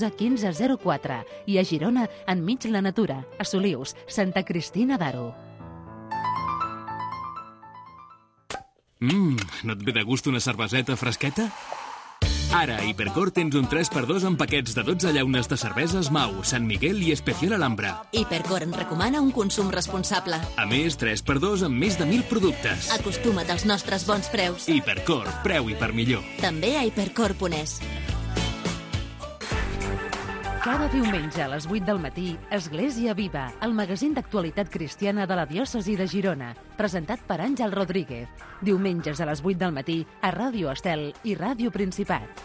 912 15 04 i a Girona, enmig la natura, a Solius, Santa Cristina d'Aro. Mmm, no et ve de gust una cerveseta fresqueta? Ara, a Hipercor tens un 3x2 en paquets de 12 llaunes de cerveses Mau, Sant Miguel i Especial Alhambra. Hipercor en recomana un consum responsable. A més, 3x2 amb més de 1.000 productes. Acostuma't als nostres bons preus. Hipercor, preu i per millor. També a hipercor.es. Cada diumenge a les 8 del matí, Església Viva, el magazín d'actualitat cristiana de la diòcesi de Girona, presentat per Àngel Rodríguez. Diumenges a les 8 del matí a Ràdio Estel i Ràdio Principat.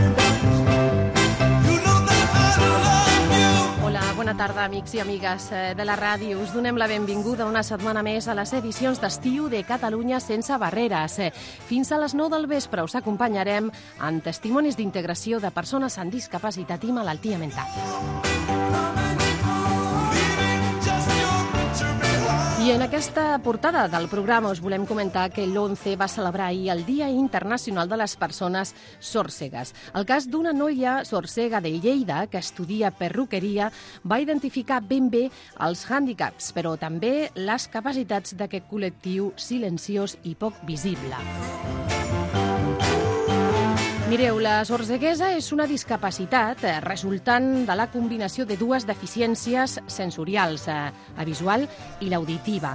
Bona tarda, amics i amigues eh, de la ràdio. Us donem la benvinguda una setmana més a les edicions d'estiu de Catalunya sense barreres. Eh, Fins a les 9 del vespre us acompanyarem en testimonis d'integració de persones amb discapacitat i malaltia mental. I en aquesta portada del programa us volem comentar que l'11 va celebrar ahir el Dia Internacional de les Persones Sòrcegues. El cas d'una noia sorcega de Lleida que estudia perruqueria va identificar ben bé els hàndicaps, però també les capacitats d'aquest col·lectiu silenciós i poc visible. Mireu, la sorceguesa és una discapacitat eh, resultant de la combinació de dues deficiències sensorials, eh, la visual i l'auditiva.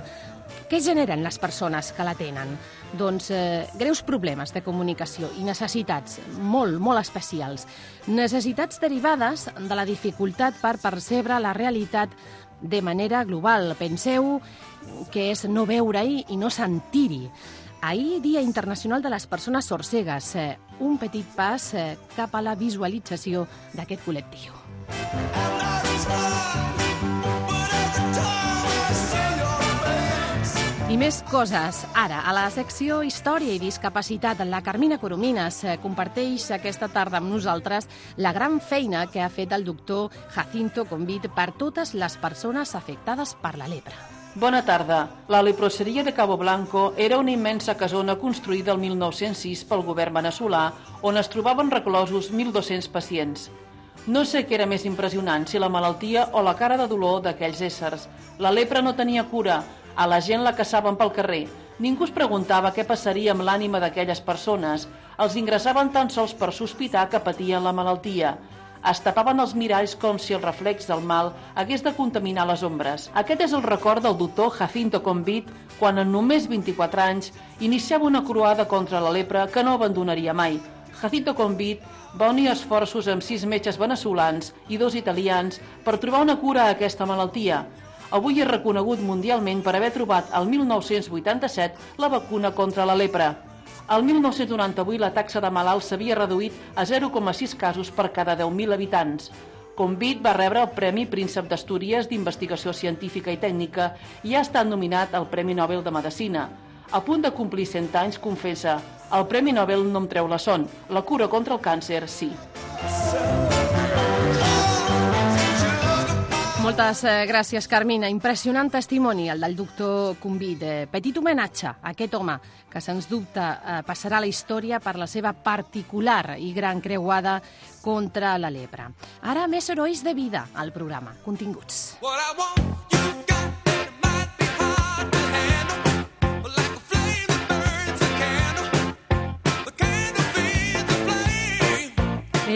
Què generen les persones que la tenen? Doncs eh, greus problemes de comunicació i necessitats molt, molt especials. Necessitats derivades de la dificultat per percebre la realitat de manera global. Penseu que és no veure-hi i no sentir-hi. Ahir, Dia Internacional de les Persones Sorcegues, eh, un petit pas eh, cap a la visualització d'aquest col·lectiu. I més coses. Ara, a la secció Història i Discapacitat, la Carmina Coromines eh, comparteix aquesta tarda amb nosaltres la gran feina que ha fet el doctor Jacinto Convit per totes les persones afectades per la lepra. Bona tarda. La leproseria de Cabo Blanco era una immensa casona construïda el 1906 pel govern veneçolà on es trobaven reclosos 1.200 pacients. No sé què era més impressionant, si la malaltia o la cara de dolor d'aquells éssers. La lepra no tenia cura, a la gent la caçaven pel carrer. Ningú es preguntava què passaria amb l'ànima d'aquelles persones. Els ingressaven tan sols per sospitar que patien la malaltia. Es tapaven els miralls com si el reflex del mal hagués de contaminar les ombres. Aquest és el record del doctor Jacinto Convit quan en només 24 anys iniciava una croada contra la lepra que no abandonaria mai. Jacinto Convit va unir esforços amb sis metges veneçolans i dos italians per trobar una cura a aquesta malaltia. Avui és reconegut mundialment per haver trobat el 1987 la vacuna contra la lepra. El 1998 la taxa de malalts s'havia reduït a 0,6 casos per cada 10.000 habitants. Convit va rebre el Premi Príncep d'Astúries d'Investigació Científica i Tècnica i ha estat nominat al Premi Nobel de Medicina. A punt de complir 100 anys, confessa, el Premi Nobel no em treu la son, la cura contra el càncer sí. Moltes eh, gràcies, Carmina. Impressionant testimoni, el del doctor Convit. Petit homenatge a aquest home que, sens dubte, eh, passarà a la història per la seva particular i gran creuada contra la lepra. Ara, més herois de vida al programa. Continguts. What I want, you got, it might be hard to handle,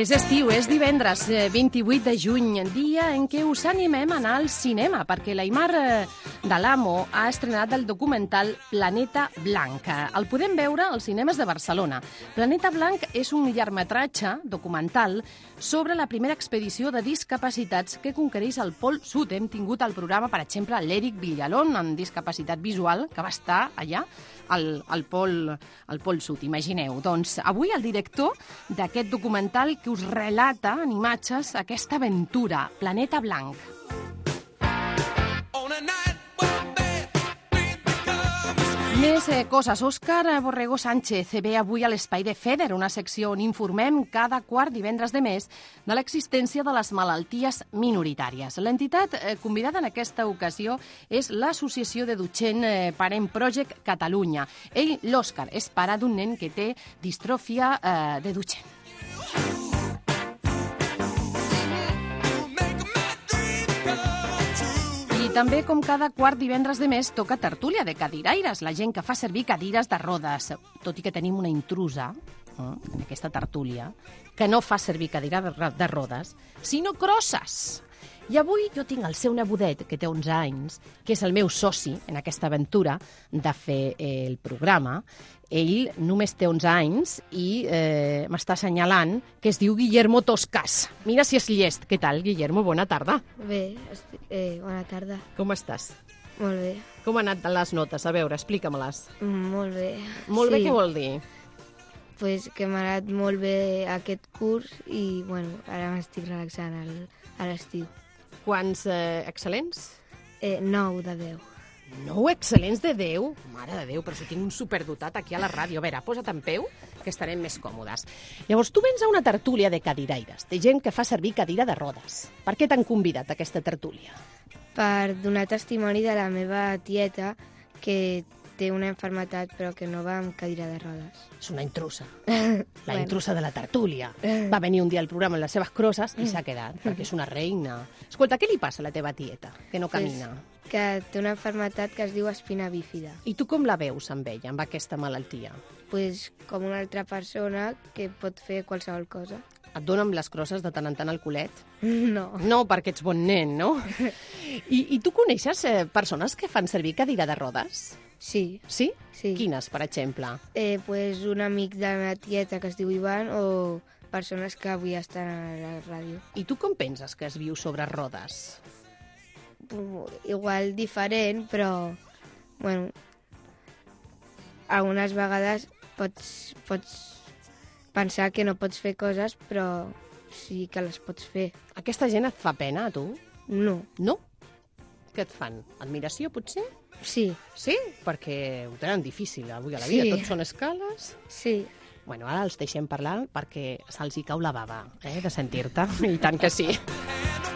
És estiu, és divendres eh, 28 de juny, dia en què us animem a anar al cinema, perquè l'Aimar eh, de l'AMO ha estrenat el documental Planeta Blanc. El podem veure als cinemes de Barcelona. Planeta Blanc és un llargmetratge documental sobre la primera expedició de discapacitats que conquereix el Pol Sud. Hem tingut al programa, per exemple, l'Eric Villalón, amb discapacitat visual, que va estar allà al, al, pol, al Pol Sud, imagineu. Doncs avui el director d'aquest documental que us relata en imatges aquesta aventura, Planeta Blanc. Més eh, coses. Òscar Borrego Sánchez ve avui a l'Espai de FEDER, una secció on informem cada quart divendres de mes de l'existència de les malalties minoritàries. L'entitat eh, convidada en aquesta ocasió és l'Associació de Duchenne eh, Parent Project Catalunya. Ell, l'Òscar, és pare d'un nen que té distròfia eh, de Duchenne. També, com cada quart divendres de mes, toca tertúlia de cadiraires, la gent que fa servir cadires de rodes. Tot i que tenim una intrusa eh, en aquesta tertúlia, que no fa servir cadira de rodes, sinó crosses. I avui jo tinc el seu nebodet, que té 11 anys, que és el meu soci en aquesta aventura de fer eh, el programa. Ell només té 11 anys i eh, m'està assenyalant que es diu Guillermo Toscas. Mira si és llest. Què tal, Guillermo? Bona tarda. Bé, eh, bona tarda. Com estàs? Molt bé. Com han anat les notes? A veure, explica-me-les. Mm, Molt bé. Molt bé, sí, què vol dir? Pues que m'ha anat molt bé aquest curs i, bueno, ara m'estic relaxant al, a l'estiu. Quants eh, excel·lents? Eh, 9 de 10. Nou excel·lents de Déu? Mare de Déu, però si tinc un superdotat aquí a la ràdio. A veure, posa't en peu, que estarem més còmodes. Llavors, tu vens a una tertúlia de cadiraires, de gent que fa servir cadira de rodes. Per què t'han convidat a aquesta tertúlia? Per donar testimoni de la meva tieta que té una enfermetat però que no va amb cadira de rodes. És una intrusa. La Bueno. intrusa de la tertúlia. Va venir un dia al programa amb les seves crosses i s'ha quedat, perquè és una reina. Escolta, què li passa a la teva tieta, que no camina? que té una enfermetat que es diu espina bífida. I tu com la veus amb ella, amb aquesta malaltia? Pues, com una altra persona que pot fer qualsevol cosa. Et donen les crosses de tant en tant al culet? No. No, perquè ets bon nen, no? I, i tu coneixes eh, persones que fan servir cadira de rodes? Sí, Sí? sí. Quines, per exemple? Eh, pues un amic de la meva tieta que es diu Ivan o persones que avui estan a la ràdio. I tu com penses que es viu sobre rodes? Igual diferent, però, bueno, algunes vegades pots, pots pensar que no pots fer coses, però sí que les pots fer. Aquesta gent et fa pena, a tu? No, No? Què et fan? Admiració, potser? Sí, Sí? Perquè ho tenen difícil avui a la Sí. vida. Tots són escales. sí. Bueno, ara els deixem parlar perquè se'ls hi cau la bava, eh, de sentir-te. I tant que sí.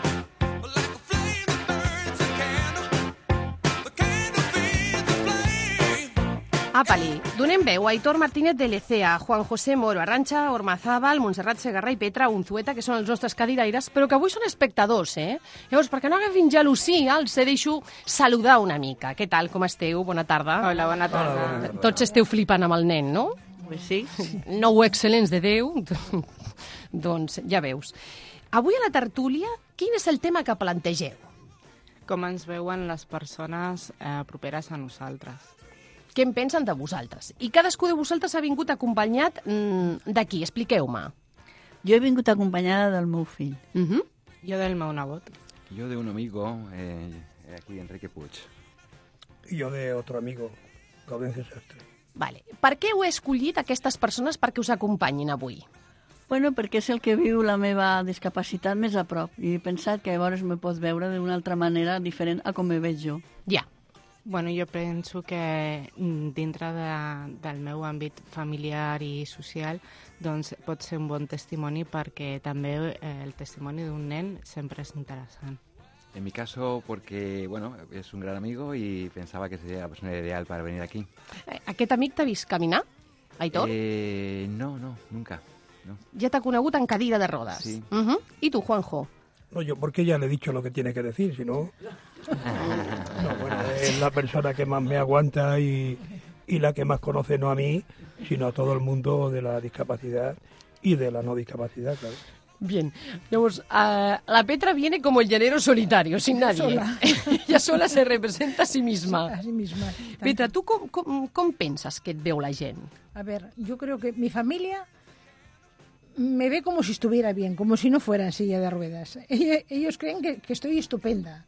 Apali, donem veu a Aitor Martínez de Lecea, Juan José Moro, Arrancha Ormazábal, Montserrat Segarra i Petra Unzueta, que són els nostres cadiraires, però que avui són espectadors, eh? Llavors, perquè no agafin gelosia, els deixo saludar una mica. Què tal, com esteu? Bona tarda. Hola, bona tarda. Tots esteu flipant amb el nen, no? Pues sí. Nou excel·lents de Déu. doncs ja veus. Avui a la tertúlia, quin és el tema que plantegeu? Com ens veuen les persones eh, properes a nosaltres. Què en pensen de vosaltres? I cadascú de vosaltres ha vingut acompanyat mm, d'aquí, expliqueu-me. Jo he vingut acompanyada del meu fill. Uh -huh. Jo del meu nebot. Yo de un amigo, eh, aquí Enrique Puig. Y yo de otro amigo, Gaudencio Sastre. Vale. Per què heu escollit aquestes persones perquè us acompanyin avui? Bueno, perquè és el que viu la meva discapacitat més a prop i he pensat que llavors me pot veure d'una altra manera diferent a com me veig jo. Ja. Bueno, jo penso que mm, dintre de, del meu àmbit familiar i social doncs pot ser un bon testimoni perquè també eh, el testimoni d'un nen sempre és interessant. En mi caso, porque, bueno, es un gran amigo y pensaba que sería la persona ideal para venir aquí. Eh, Aquest amic t'ha vist caminar, Aitor? Eh, no, no, nunca. No. Ja t'ha conegut en cadira de rodes. Sí. Uh -huh. I tu, Juanjo? No, yo porque ya le he dicho lo que tiene que decir, si no... No, bueno, es la persona que más me aguanta y, y la que más conoce no a mí, sino a todo el mundo de la discapacidad y de la no discapacidad, claro. Bien, llavors, uh, la Petra viene como el llanero solitario, sin nadie. Sola. Ella sola se representa a sí misma. A sí misma. Petra, tu com, com, com penses que et veu la gent? A ver, yo creo que mi familia me ve como si estuviera bien, como si no fuera en silla de ruedas. Ellos creen que, que estoy estupenda.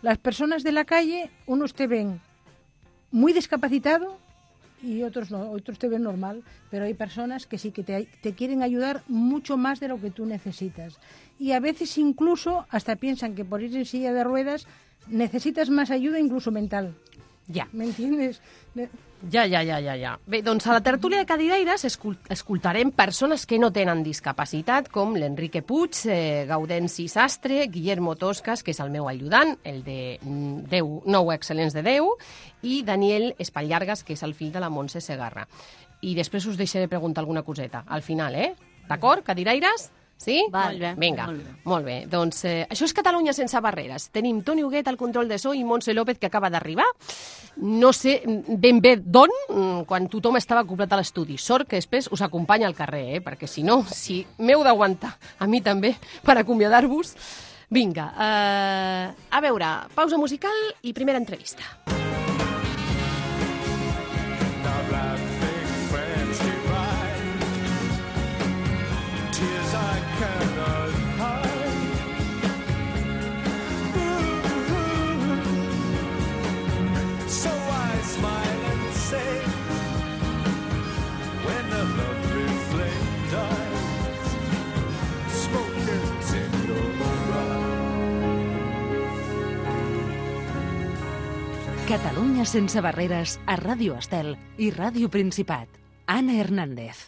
Las personas de la calle, unos te ven muy discapacitado y otros no, otros te ven normal, pero hay personas que sí que te, te quieren ayudar mucho más de lo que tú necesitas. Y a veces incluso hasta piensan que por ir en silla de ruedas necesitas más ayuda incluso mental. Ja. ¿Me entiendes? Ja, ja, ja, ja, ja. Bé, doncs a la tertúlia de Cadiraires escol escoltarem persones que no tenen discapacitat, com l'Enrique Puig, eh, Gaudenci Sastre, Guillermo Toscas, que és el meu ajudant, el de mm, Déu, Nou Excel·lents de Déu, i Daniel Espatllargas, que és el fill de la Montse Segarra. I després us deixaré preguntar alguna coseta, al final, eh? D'acord, Cadiraires? Sí? Val. Molt bé, Vinga, molt bé. molt bé. Doncs eh, això és Catalunya sense barreres. Tenim Toni Huguet al control de so i Montse López, que acaba d'arribar. No sé ben bé d'on, mm, quan tothom estava acoplat a l'estudi. Sort que després us acompanya al carrer, eh? perquè si no, si m'heu d'aguantar a mi també per acomiadar-vos... Vinga, eh, a veure, pausa musical i primera entrevista. Catalunya sense barreres a Ràdio Estel i Ràdio Principat. Anna Hernández.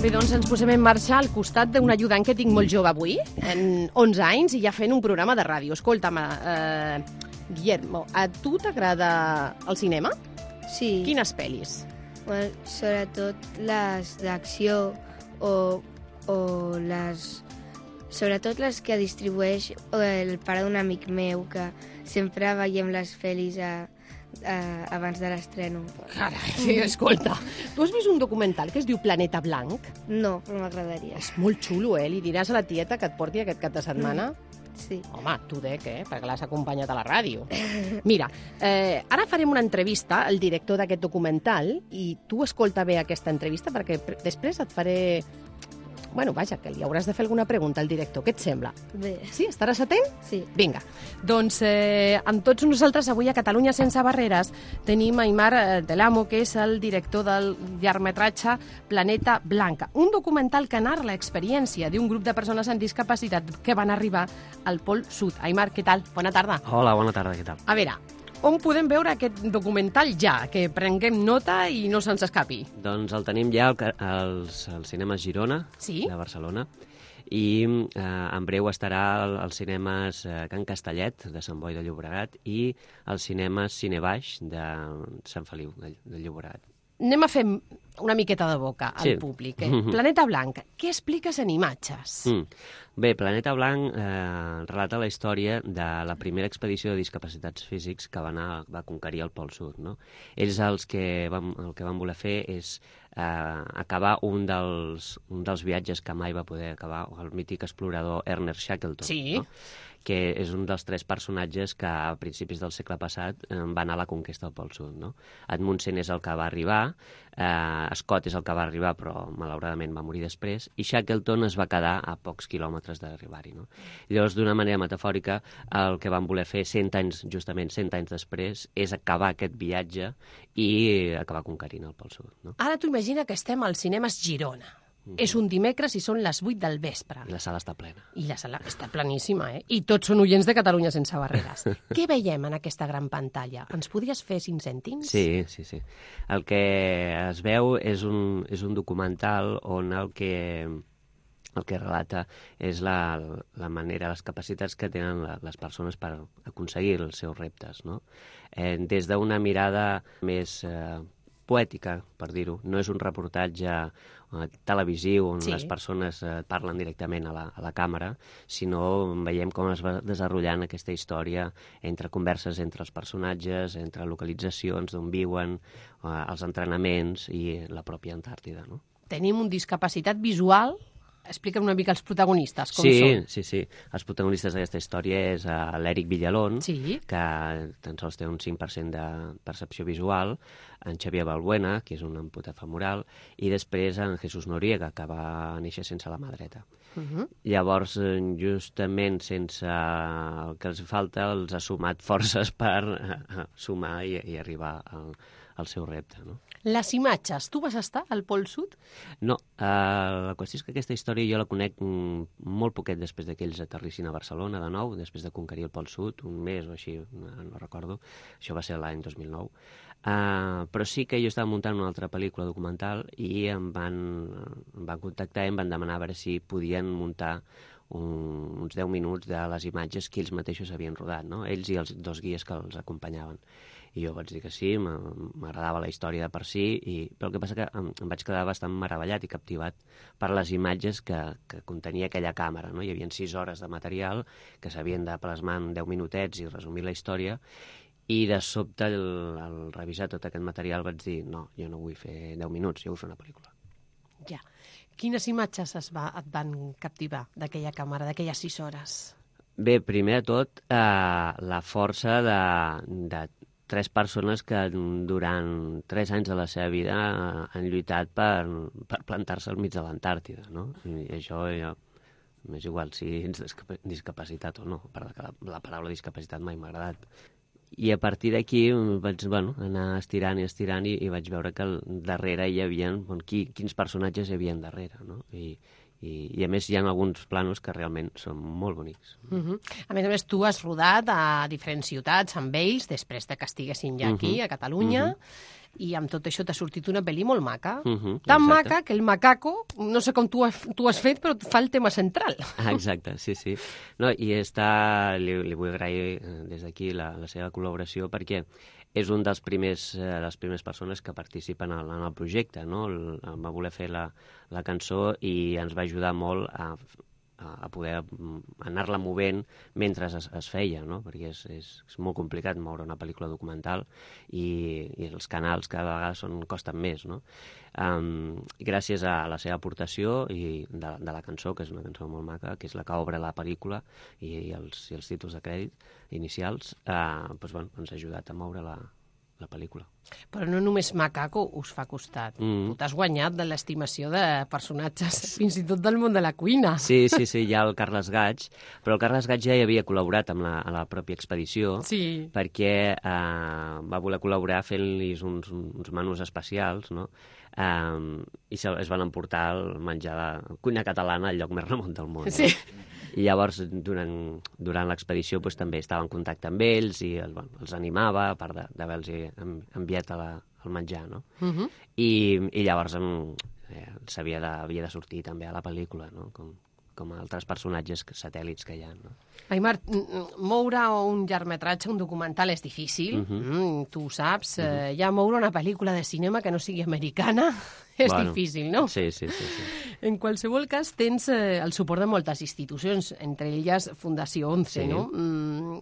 Bé, doncs ens posem en marxa al costat d'un ajudant que tinc molt jove avui, en 11 anys, i ja fent un programa de ràdio. Escolta'm, eh, Guillermo, a tu t'agrada el cinema? Sí. Quines pel·lis? Bueno, sobretot les d'acció o, o les... Sobretot les que distribueix el pare d'un amic meu, que sempre veiem les pel·lis a, a, abans de l'estreno. Carai, sí, escolta, tu has vist un documental que es diu Planeta Blanc? No, però m'agradaria. És molt xulo, eh? Li diràs a la tieta que et porti aquest cap de setmana? Sí. Home, tu dec, eh? Perquè l'has acompanyat a la ràdio. Mira, eh, ara farem una entrevista al director d'aquest documental i tu escolta bé aquesta entrevista perquè pr- després et faré... Bueno, vaja, que li hauràs de fer alguna pregunta al director. Què et sembla? Bé. Sí? Estaràs atent? Sí. Vinga. Doncs eh, amb tots nosaltres avui a Catalunya sense barreres tenim Aymar eh, Delamo, que és el director del llargmetratge Planeta Blanca, un documental que narra l'experiència d'un grup de persones amb discapacitat que van arribar al Pol Sud. Aymar, què tal? Bona tarda. Hola, bona tarda, què tal? A veure, on podem veure aquest documental ja? Que prenguem nota i no se'ns escapi. Doncs el tenim ja al ca- als, als cinemes Girona, Sí? de Barcelona, i eh, en breu estarà al- als cinemes eh, Can Castellet, de Sant Boi de Llobregat, i als cinemes Cinebaix, de Sant Feliu, de, de Llobregat. Anem a fer una miqueta de boca al Sí. públic. Eh? Planeta Blanc, què expliques en imatges? Mm. Bé, Planeta Blanc eh, relata la història de la primera expedició de discapacitats físics que va, anar, va conquerir el Pol Sud. No? Ells els que van, el que van voler fer és eh, acabar un dels, un dels viatges que mai va poder acabar, el mític explorador Ernest Shackleton. Sí. No? Que és un dels tres personatges que a principis del segle passat eh, va anar a la conquesta del Pol Sud. No? Edmundsen és el que va arribar, eh, Scott és el que va arribar, però malauradament va morir després, i Shackleton es va quedar a pocs quilòmetres d'arribar-hi. No? Llavors, d'una manera metafòrica, el que van voler fer 100 anys, justament 100 anys després, és acabar aquest viatge i acabar conquerint el Pol Sud. No? Ara tu imagina que estem al Cinemes Girona. És un dimecres i són les 8 del vespre. I la sala està plena. I la sala està planíssima, eh? I tots són oients de Catalunya sense barreres. Què veiem en aquesta gran pantalla? Ens podries fer 5 cèntims? Sí, sí, sí. El que es veu és un, és un documental on el que el que relata és la, la manera, les capacitats que tenen la, les persones per aconseguir els seus reptes, no? Eh, des d'una mirada més eh, poètica, per dir-ho. No és un reportatge eh, televisiu on Sí. les persones eh, parlen directament a la, a la càmera, sinó veiem com es va desenrotllant aquesta història entre converses entre els personatges, entre localitzacions d'on viuen, eh, els entrenaments i la pròpia Antàrtida, no? Tenim un discapacitat visual. Explica'm una mica els protagonistes, com sí, són. sí, sí. Els protagonistes d'aquesta història és uh, l'Eric Villalón, Sí. que tan sols té un 5% de percepció visual, en Xavier Balbuena, que és un amputat femoral, i després en Jesús Noriega, que va néixer sense la mà dreta. Uh -huh. Llavors, eh, justament sense el que els falta, els ha sumat forces per eh, sumar i, i arribar al, al seu repte, no? Les imatges. Tu vas estar al Pol Sud? No, eh, la qüestió és que aquesta història jo la conec mm, molt poquet després de que ells aterrissin a Barcelona de nou, després de conquerir el Pol Sud, un mes o així, no, no recordo. Això va ser l'any 2009. Uh, però sí que jo estava muntant una altra pel·lícula documental i em van, em van contactar i em van demanar a veure si podien muntar un, uns 10 minuts de les imatges que ells mateixos havien rodat, no? ells i els dos guies que els acompanyaven. I jo vaig dir que sí, m'a- m'agradava la història de per si, i... però el que passa que em, em vaig quedar bastant meravellat i captivat per les imatges que, que contenia aquella càmera. No? Hi havia sis hores de material que s'havien de plasmar en 10 minutets i resumir la història, i de sobte, al, al revisar tot aquest material, vaig dir no, jo no vull fer 10 minuts, jo vull fer una pel·lícula. Ja. Quines imatges es va, et van captivar d'aquella càmera, d'aquelles sis hores? Bé, primer de tot, eh, la força de, de tres persones que durant tres anys de la seva vida eh, han lluitat per, per plantar-se al mig de l'Antàrtida, no? I això ja, m'és igual si ets discapa- discapacitat o no, per la, la paraula discapacitat mai m'ha agradat. I a partir d'aquí vaig bueno, anar estirant i estirant i, i vaig veure que al darrere hi havia bon, qui, quins personatges hi havia darrere, no? I, i, I a més hi ha alguns planos que realment són molt bonics. Uh -huh. A més a més, tu has rodat a diferents ciutats amb ells, després de que estiguessin ja aquí, Mhm. a Catalunya, Mhm. i amb tot això t'ha sortit una pel·li molt maca. Mhm, Tan exacte. maca que el macaco, no sé com tu, has- tu has fet, però fa el tema central. Ah, exacte, sí, sí. No, I està, li, li vull agrair eh, des d'aquí la, la seva col·laboració perquè és un dels primers, eh, les primeres persones que participen en, en el projecte, no? El, va voler fer la, la cançó i ens va ajudar molt a, a poder mm, anar-la movent mentre es, es feia, no? perquè és, és, és molt complicat moure una pel·lícula documental i, i els canals cada vegada són, costen més. No? Um, gràcies a la seva aportació i de, de la cançó, que és una cançó molt maca, que és la que obre la pel·lícula i, i, els, i els títols de crèdit inicials, uh, doncs, bueno, ens ha ajudat a moure la, la pel·lícula. Però no només macaco us fa costat. Mm. Tu t'has guanyat de l'estimació de personatges, fins i tot del món de la cuina. Sí, sí, sí, hi ha el Carles Gaig, però el Carles Gaig ja hi havia col·laborat amb la, a la pròpia expedició Sí. perquè eh, va voler col·laborar fent-los uns, uns menús especials, no? Um, I se, es van emportar el menjar de cuina catalana al lloc més remot del món. Sí. No? I llavors, durant, durant l'expedició, doncs, també estava en contacte amb ells i el, bueno, els animava, a part d'haver-los en, enviat a la, el menjar, no? Uh -huh. I, i llavors em, eh, s'havia de, havia de sortir també a la pel·lícula, no? com, com altres personatges satèl·lits que hi ha. No? Mm, moure un llargmetratge, un documental, és difícil, Mhm. mm, tu ho saps. eh, ja moure una pel·lícula de cinema que no sigui americana és Bueno, difícil, no? Sí, sí, sí. sí. En qualsevol cas, tens eh, el suport de moltes institucions, entre elles Fundació 11, Sí. no? Mm,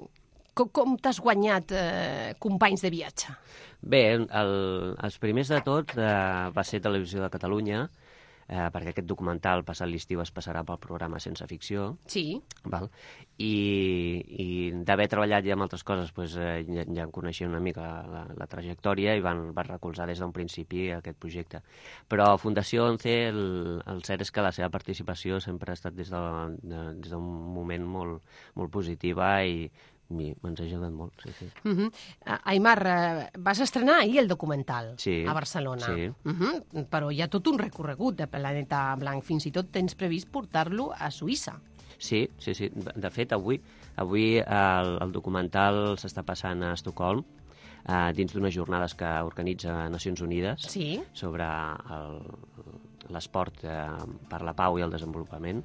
com com t'has guanyat eh, companys de viatge? Bé, el, els primers de tot eh, va ser Televisió de Catalunya, eh, perquè aquest documental passat l'estiu es passarà pel programa Sense Ficció, Sí. val? i, i d'haver treballat ja amb altres coses pues, eh, ja, ja en coneixia una mica la, la, la trajectòria i van, van recolzar des d'un principi aquest projecte. Però Fundació 11, el, el cert és que la seva participació sempre ha estat des d'un de, des d'un moment molt, molt positiva i, ha ajudat molt. Sí, sí. Uh -huh. Aimar, eh, vas estrenar ahir el documental Sí, a Barcelona. sí. Uh -huh. Però hi ha tot un recorregut de Planeta Blanc. Fins i tot tens previst portar-lo a Suïssa. Sí, sí, sí. De fet, avui, avui el, el documental s'està passant a Estocolm, eh, dins d'unes jornades que organitza Nacions Unides Sí. sobre el, l'esport eh, per la pau i el desenvolupament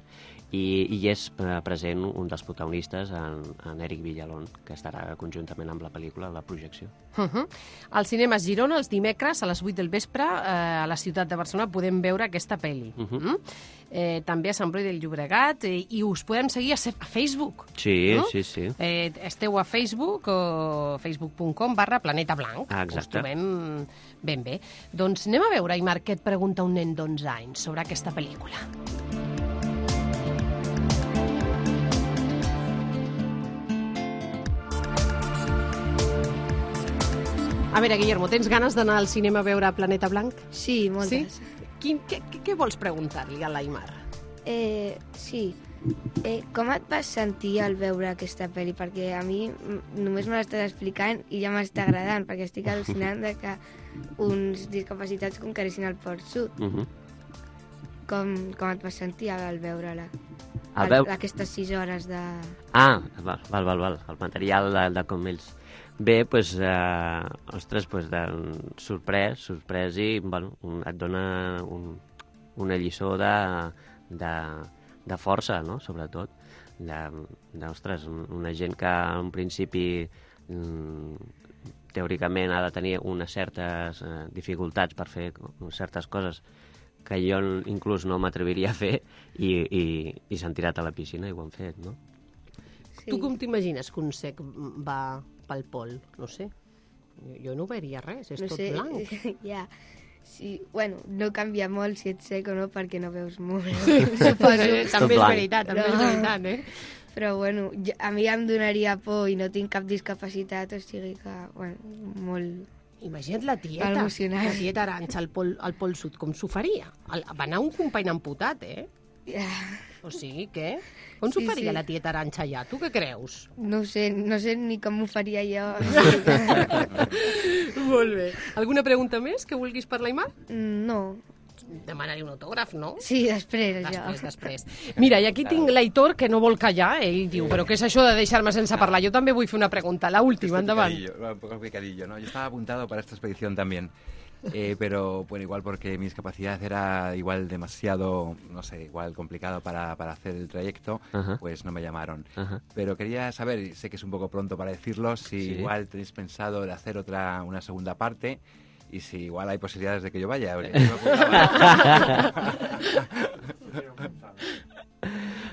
i, i és eh, present un dels protagonistes, en, en Eric Villalón, que estarà conjuntament amb la pel·lícula la projecció. Uh -huh. Al cinema Girona, els dimecres, a les 8 del vespre, eh, a la ciutat de Barcelona, podem veure aquesta pel·li. Uh -huh. mm? eh, també a Sant Boi del Llobregat, eh, i us podem seguir a, a Facebook. Sí, no? sí, sí. Eh, esteu a Facebook o facebook.com barra Planeta Blanc. Ah, exacte. Us trobem ben bé. Doncs anem a veure, Aimar, què et pregunta un nen d'11 anys sobre aquesta pel·lícula. A veure, Guillermo, tens ganes d'anar al cinema a veure Planeta Blanc? Sí, moltes. Sí? Quin, què, què, què vols preguntar-li a l'Aimar? Eh, sí. Eh, com et vas sentir al veure aquesta pel·li? Perquè a mi només me l'estàs explicant i ja m'està agradant, perquè estic al·lucinant de que uns discapacitats conquerissin el Port Sud. Uh -huh. Com, com et vas sentir al veure-la? Al veu- Aquestes sis hores de... Ah, val, val, val, val. el material de, de com ells. Bé, doncs, pues, eh, ostres, pues, de, sorprès, sorprès i, bueno, un, et dona un, una lliçó de, de, de força, no?, sobretot. De, de, ostres, un- una gent que en principi mm, teòricament ha de tenir unes certes eh, dificultats per fer certes coses que jo inclús no m'atreviria a fer i, i, i s'han tirat a la piscina i ho han fet, no? Sí. Tu com t'imagines que un sec va pel pol? No sé. Jo, jo no veuria res, és no tot sé, blanc. ja. Sí, bueno, no canvia molt si ets sec o no, perquè no veus molt. També és veritat, també és veritat, eh? Però, bueno, jo, a mi em donaria por i no tinc cap discapacitat, o sigui que, bueno, molt... Imagina't la tieta, la tieta Aranxa al pol, al pol sud, com s'ho faria? El, va anar un company amputat, eh? Ja. O sigui, què? Com s'ho Sí, faria sí. la tieta Aranxa allà? Tu què creus? No sé, no sé ni com ho faria jo. Molt bé. Alguna pregunta més que vulguis per l'Aimar? No. Demanar-li un autògraf, no? Sí, després, això. Després, després. Mira, i aquí tinc l'Aitor, que no vol callar. Ell diu, però què és això de deixar-me sense parlar? Jo també vull fer una pregunta, la última, endavant. Picadillo, poco picadillo, ¿no? Yo estaba apuntado para esta expedición también. Eh, pero bueno, igual porque mi discapacidad era igual demasiado, no sé, igual complicado para, para hacer el trayecto, Ajá. pues no me llamaron. Ajá. Pero quería saber, y sé que es un poco pronto para decirlo, si Sí. igual tenéis pensado de hacer otra, una segunda parte y si igual hay posibilidades de que yo vaya. porque yo.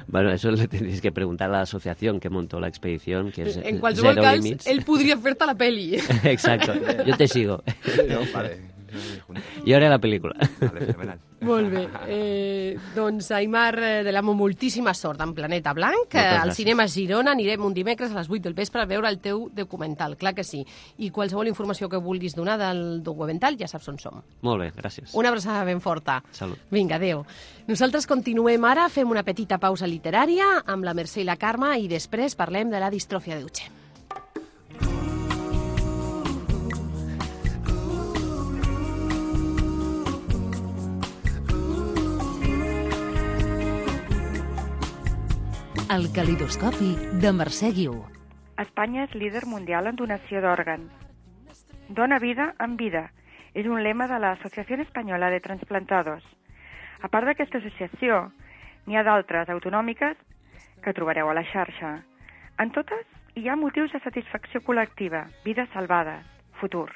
Bueno, eso le tendréis que preguntar a la asociación que montó la expedición, que es En qualsevol Zero cas, Limits. ell podria fer-te la peli. Exacto, yo te sigo. No, vale. Yo haré la película. Vale, fenomenal. Molt bé. Eh, doncs, Aimar eh, de l'Amo, moltíssima sort en Planeta Blanc. Eh, Moltes al gràcies. cinema Girona anirem un dimecres a les 8 del vespre a veure el teu documental, clar que sí. I qualsevol informació que vulguis donar del documental ja saps on som. Molt bé, gràcies. Una abraçada ben forta. Salut. Vinga, adeu. Nosaltres continuem ara, fem una petita pausa literària amb la Mercè i la Carme i després parlem de la distròfia d'Uche. El calidoscopi de Mercè Guiu. Espanya és líder mundial en donació d'òrgans. Dona vida en vida és un lema de l'Associació Espanyola de Transplantados. A part d'aquesta associació, n'hi ha d'altres autonòmiques que trobareu a la xarxa. En totes hi ha motius de satisfacció col·lectiva, vides salvades, futur.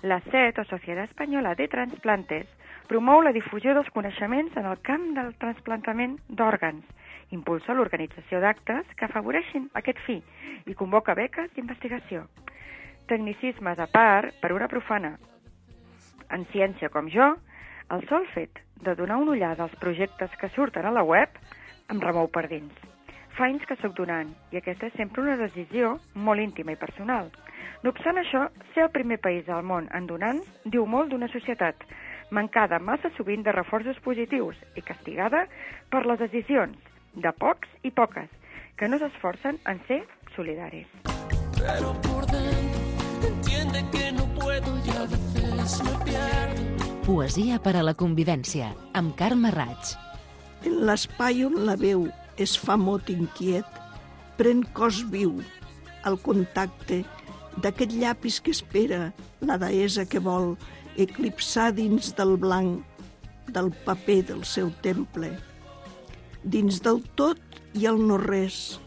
La SET, o Societat Espanyola de Transplantes, promou la difusió dels coneixements en el camp del trasplantament d'òrgans, impulsa l'organització d'actes que afavoreixin aquest fi i convoca beques d'investigació. Tecnicismes a part, per una profana en ciència com jo, el sol fet de donar una ullada als projectes que surten a la web em remou per dins. Fa anys que sóc donant i aquesta és sempre una decisió molt íntima i personal. No obstant això, ser el primer país del món en donants diu molt d'una societat mancada massa sovint de reforços positius i castigada per les decisions de pocs i poques que no s'esforcen en ser solidaris. Pero por dentro entiende que no puedo y a veces me pierdo. Poesia per a la convivència, amb Carme Raig. En l'espai on la veu es fa mot inquiet, pren cos viu al contacte d'aquest llapis que espera la deessa que vol eclipsar dins del blanc del paper del seu temple. Dins del tot ha el no-res,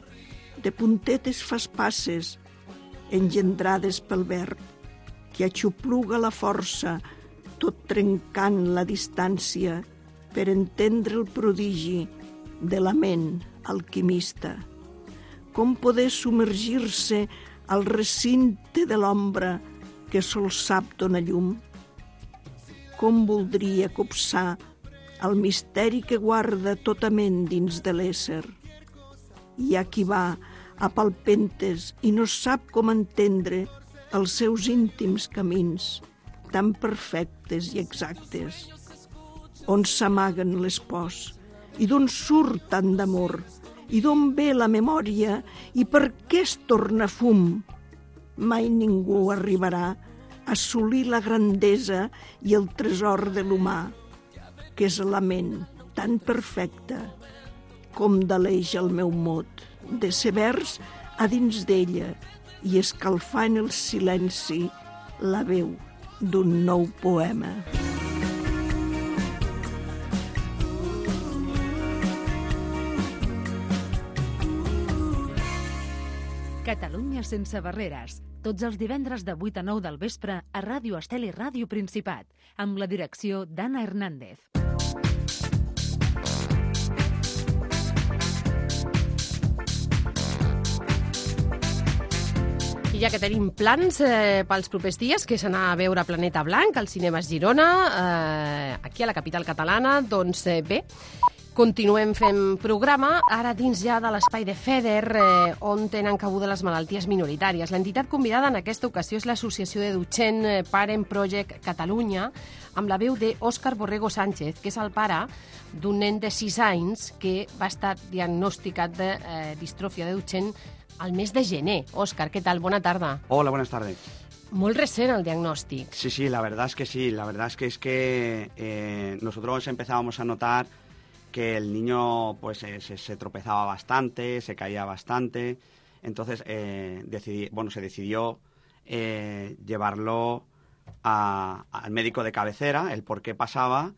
de puntetes fas passes, engendrades pel verb, que aixopluga la força, tot trencant la distància per entendre el prodigi de la ment alquimista. Com poder submergir-se al recinte de l'ombra que sol sap dona llum? Com voldria copsar el misteri que guarda tota ment dins de l'ésser? Hi ha qui va a palpentes i no sap com entendre els seus íntims camins, tan perfectes i exactes, on s'amaguen les pors, i d'on surt tant d'amor, i d'on ve la memòria, i per què es torna fum. Mai ningú arribarà a assolir la grandesa i el tresor de l'humà, que és la ment tan perfecta com deleix el meu mot, de ser vers a dins d'ella i escalfar en el silenci la veu d'un nou poema. Catalunya sense barreres. Tots els divendres de 8 a 9 del vespre a Ràdio Estel i Ràdio Principat, amb la direcció d'Anna Hernández. I ja que tenim plans eh, pels propers dies, que és anar a veure Planeta Blanc als cinemes Girona, eh, aquí a la capital catalana, doncs eh, bé, continuem fent programa, ara dins ja de l'espai de FEDER, eh, on tenen cabuda les malalties minoritàries. L'entitat convidada en aquesta ocasió és l'Associació de Duchenne eh, Parent Project Catalunya, amb la veu d'Òscar Borrego Sánchez, que és el pare d'un nen de 6 anys que va estar diagnosticat de eh, distròfia de Duchenne al mes de gener. Òscar, què tal? Bona tarda. Hola, buenas tardes. Molt recent el diagnòstic. Sí, sí, la verdad es que sí. La verdad es que es que eh, nosotros empezábamos a notar que el niño pues eh, se, tropezaba bastante, se caía bastante. Entonces, eh, decidí, bueno, se decidió eh, llevarlo a- al médico de cabecera, el por qué pasaba,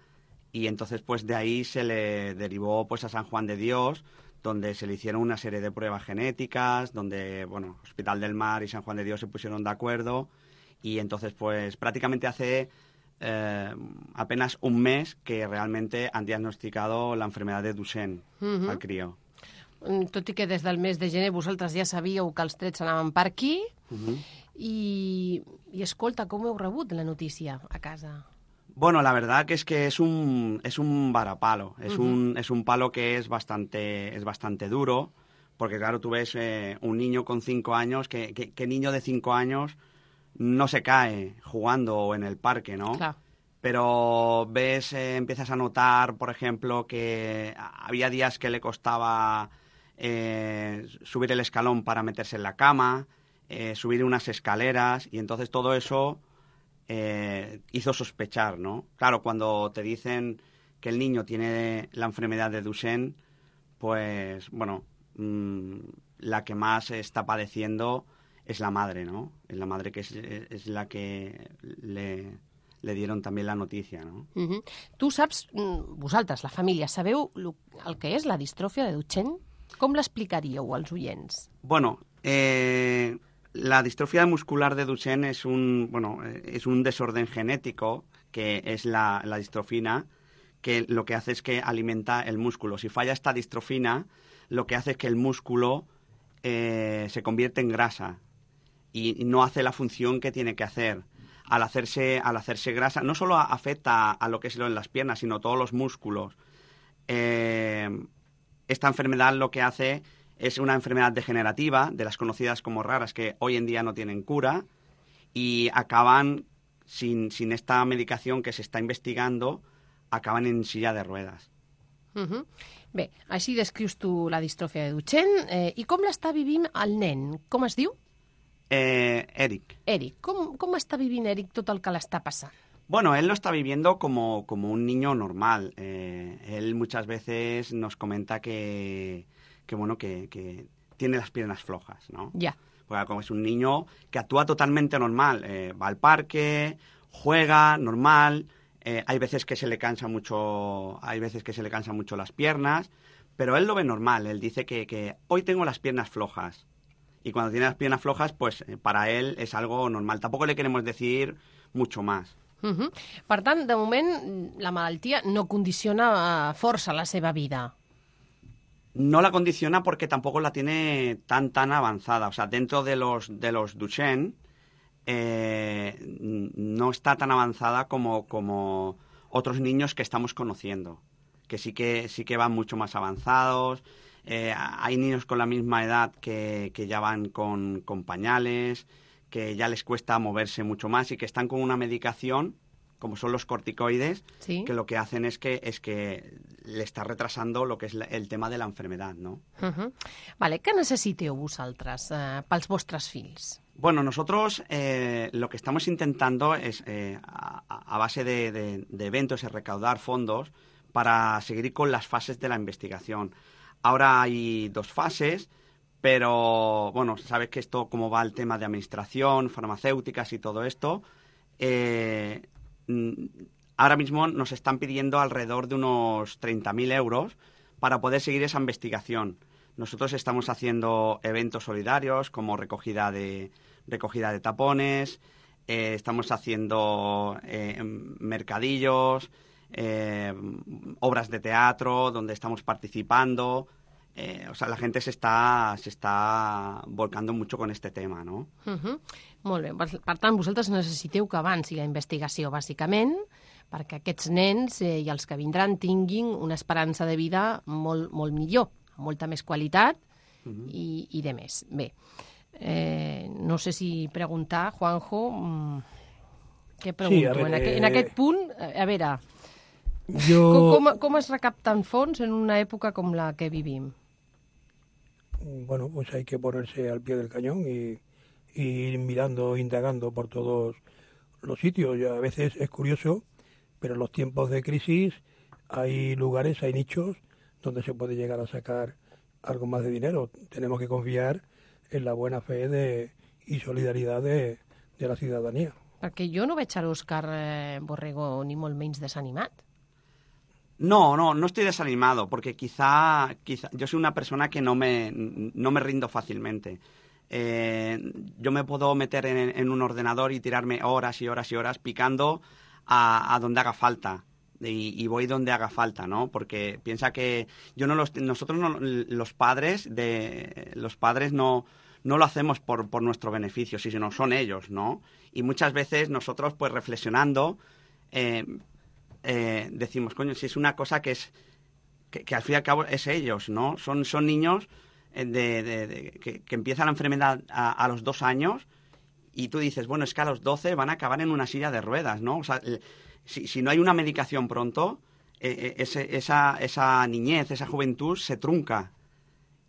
y entonces pues de ahí se le derivó pues a San Juan de Dios, donde se le hicieron una serie de pruebas genéticas, donde, bueno, Hospital del Mar y San Juan de Dios se pusieron de acuerdo, y entonces pues prácticamente hace eh, apenas un mes que realmente han diagnosticado la enfermedad de Duchenne Mhm. al crío. Mm, Tot i que des del mes de gener vosaltres ja sabíeu que els trets anaven per aquí, Ujú. i, i escolta, com heu rebut la notícia a casa? Bueno, la verdad que es que es un, es un varapalo, es, Ujú. un, es un palo que es bastante, es bastante duro, porque claro, tú ves eh, un niño con cinco años, que, que, que niño de cinco años no se cae jugando o en el parque, ¿no? Clar. Pero ves, eh, empiezas a notar, por ejemplo, que había días que le costaba eh, subir el escalón para meterse en la cama, eh, subir unas escaleras, y entonces todo eso hizo sospechar, ¿no? Claro, cuando te dicen que el niño tiene la enfermedad de Duchenne, pues, bueno, mm, la que más está padeciendo es la madre, ¿no? Es la madre que es, es la que le, le dieron también la noticia, ¿no? Uh -huh. Tu saps, mm, vosaltres, la família, sabeu lo- el que és la distròfia de Duchenne? Com l'explicaríeu als oients? Bueno, eh, la distrofia muscular de Duchenne es un, bueno, es un desorden genético que es la, la distrofina, que lo que hace es que alimenta el músculo. Si falla esta distrofina, lo que hace es que el músculo eh, se convierte en grasa y, no hace la función que tiene que hacer. Al hacerse, al hacerse grasa, no solo afecta a lo que es lo en las piernas, sino todos los músculos. Eh, esta enfermedad lo que hace es una enfermedad degenerativa, de las conocidas como raras, que hoy en día no tienen cura y acaban, sin, sin esta medicación que se está investigando, acaban en silla de ruedas. Uh -huh. Bé, així descrius tu la distròfia de Duchenne. Eh, I com l'està vivint el nen? Com es diu? Eh, Eric. Eric. Com, com està vivint Eric tot el que l'està passant? Bueno, él lo está viviendo como, como un niño normal. Eh, él muchas veces nos comenta que, que bueno, que, que tiene las piernas flojas, ¿no? Ya. Porque como es un niño que actúa totalmente normal, eh, va al parque, juega normal, Eh, hay veces que se le cansa mucho, hay veces que se le cansan mucho las piernas, pero él lo ve normal. Él dice que, que hoy tengo las piernas flojas. Y cuando tiene las piernas flojas, pues eh, para él es algo normal. Tampoco le queremos decir mucho más. Uh -huh. Per tant, de moment, la malaltia no condiciona eh, força la seva vida. No la condiciona porque tampoco la tiene tan tan avanzada. O sea, dentro de los de los Duchenne eh, no está tan avanzada como, como otros niños que estamos conociendo, que sí que sí que van mucho más avanzados. Eh, hay niños con la misma edad que, que ya van con, con pañales, que ya les cuesta moverse mucho más y que están con una medicación, como son los corticoides, Sí. que lo que hacen es que, es que le está retrasando lo que es la- el tema de la enfermedad, ¿no? Uh -huh. vale, què necessiteu vosaltres eh, pels vostres fills? Bueno, nosotros eh, lo que estamos intentando es, eh, a, a base de, de- de eventos, es recaudar fondos para seguir con las fases de la investigación. Ahora hay dos fases, pero bueno, sabes que esto, como va el tema de administración, farmacéuticas y todo esto, eh, mm, ahora mismo nos están pidiendo alrededor de unos 30.000 euros para poder seguir esa investigación. Nosotros estamos haciendo eventos solidarios como recogida de, recogida de tapones, eh, estamos haciendo eh, mercadillos, eh, obras de teatro donde estamos participando. Eh, o sea, la gente se está, se está volcando mucho con este tema, ¿no? Uh -huh. Molt bé, per, per tant, vosaltres necessiteu que avanci la investigació, bàsicament, perquè aquests nens eh, i els que vindran tinguin una esperança de vida molt, molt millor, amb molta més qualitat i, i de més. Bé, eh, no sé si preguntar, Juanjo, mm, què pregunto? a veure, en, aqu en eh, aquest punt, a veure, Jo- com, com, com es recapten fons en una època com la que vivim? bueno, pues hay que ponerse al pie del cañón y, y ir mirando, indagando por todos los sitios. Y a veces es curioso, pero en los tiempos de crisis hay lugares, hay nichos donde se puede llegar a sacar algo más de dinero. Tenemos que confiar en la buena fe de, y solidaridad de, de la ciudadanía. Perquè jo no veig a l'Òscar eh, Borrego ni molt menys desanimat. No, no, no estoy desanimado, porque quizá, quizá yo soy una persona que no me, no me rindo fácilmente. Eh, yo me puedo meter en, en un ordenador y tirarme horas y horas y horas picando a, a donde haga falta. Y, voy donde haga falta, ¿no? Porque piensa que yo no los, nosotros no, los padres de los padres no, no lo hacemos por, por nuestro beneficio, sino son ellos, ¿no? Y muchas veces nosotros, pues reflexionando, eh, eh, decimos, coño, si es una cosa que es que, al fin y al cabo es ellos, ¿no? Son, son niños eh, de, de- que, que empiezan la enfermedad a, los dos años y tú dices, bueno, es que a los 12 van a acabar en una silla de ruedas, ¿no? O sea, si, si no hay una medicación pronto, eh, esa, esa niñez, esa juventud se trunca.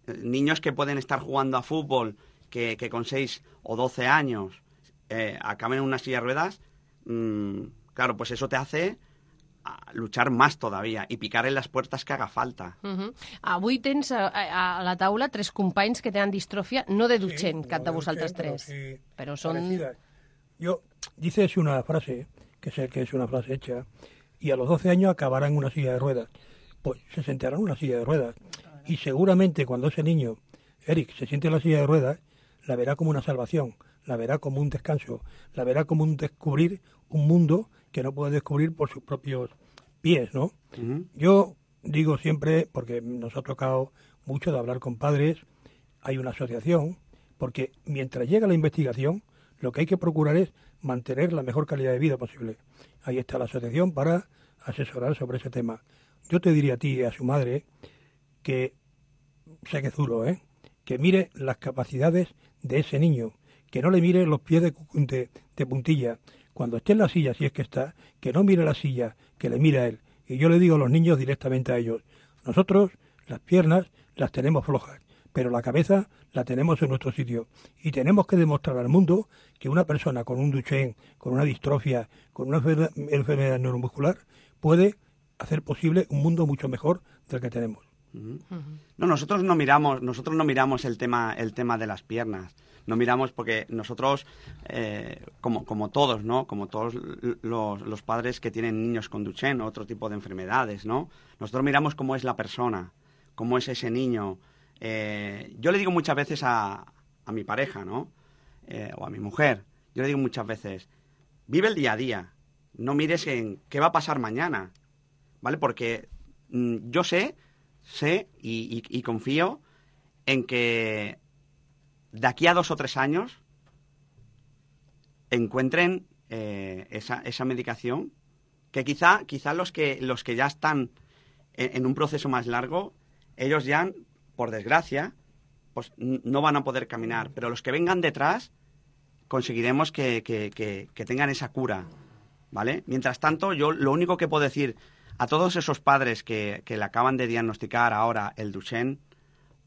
Niños que pueden estar jugando a fútbol, que, con 6 o 12 años eh, acaben en una silla de ruedas, mm, claro, pues eso te hace luchar más todavía y picar en las puertas que haga falta. Uh -huh. Avui tens a, a, a la taula tres companys que tenen distròfia, no de Duchenne, cap de vosaltres pero tres, sí però són... parecidas. Yo, dices una frase, que sé que es una frase hecha, y a los 12 años acabará en una silla de ruedas. Pues se sentará en una silla de ruedas. Y seguramente cuando ese niño, Eric, se siente en la silla de ruedas, la verá como una salvación, la verá como un descanso, la verá como un descubrir un mundo que no puede descubrir por sus propios pies, ¿no? Yo digo siempre, porque nos ha tocado mucho de hablar con padres, hay una asociación, porque mientras llega la investigación, lo que hay que procurar es mantener la mejor calidad de vida posible. Ahí está la asociación para asesorar sobre ese tema. Yo te diría a ti y a su madre que, sé que es duro, ¿eh? que mire las capacidades de ese niño, que no le mire los pies de, de puntilla. Cuando esté en la silla, si es que está, que no mire la silla, que le mire a él. Y yo le digo a los niños directamente a ellos, nosotros las piernas las tenemos flojas, pero la cabeza la tenemos en nuestro sitio. Y tenemos que demostrar al mundo que una persona con un Duchenne, con una distrofia, con una enfer- enfermedad neuromuscular, puede hacer posible un mundo mucho mejor del que tenemos. No, nosotros no miramos, nosotros no miramos el tema, el tema de las piernas. No miramos porque nosotros, eh, como, como todos, ¿no? Como todos los, los padres que tienen niños con Duchenne otro tipo de enfermedades, ¿no? Nosotros miramos cómo es la persona, cómo es ese niño. Eh, yo le digo muchas veces a, a mi pareja, ¿no? Eh, o a mi mujer, yo le digo muchas veces, vive el día a día, no mires en qué va a pasar mañana, ¿vale? Porque mm, yo sé, sé y confío en que de aquí a dos o tres años encuentren eh, esa, esa medicación que quizá, quizá los que los que ya están en, un proceso más largo, ellos ya, por desgracia, pues no van a poder caminar. Pero los que vengan detrás, conseguiremos que- que tengan esa cura, ¿vale? Mientras tanto, yo lo único que puedo decir a todos esos padres que, que le acaban de diagnosticar ahora el Duchenne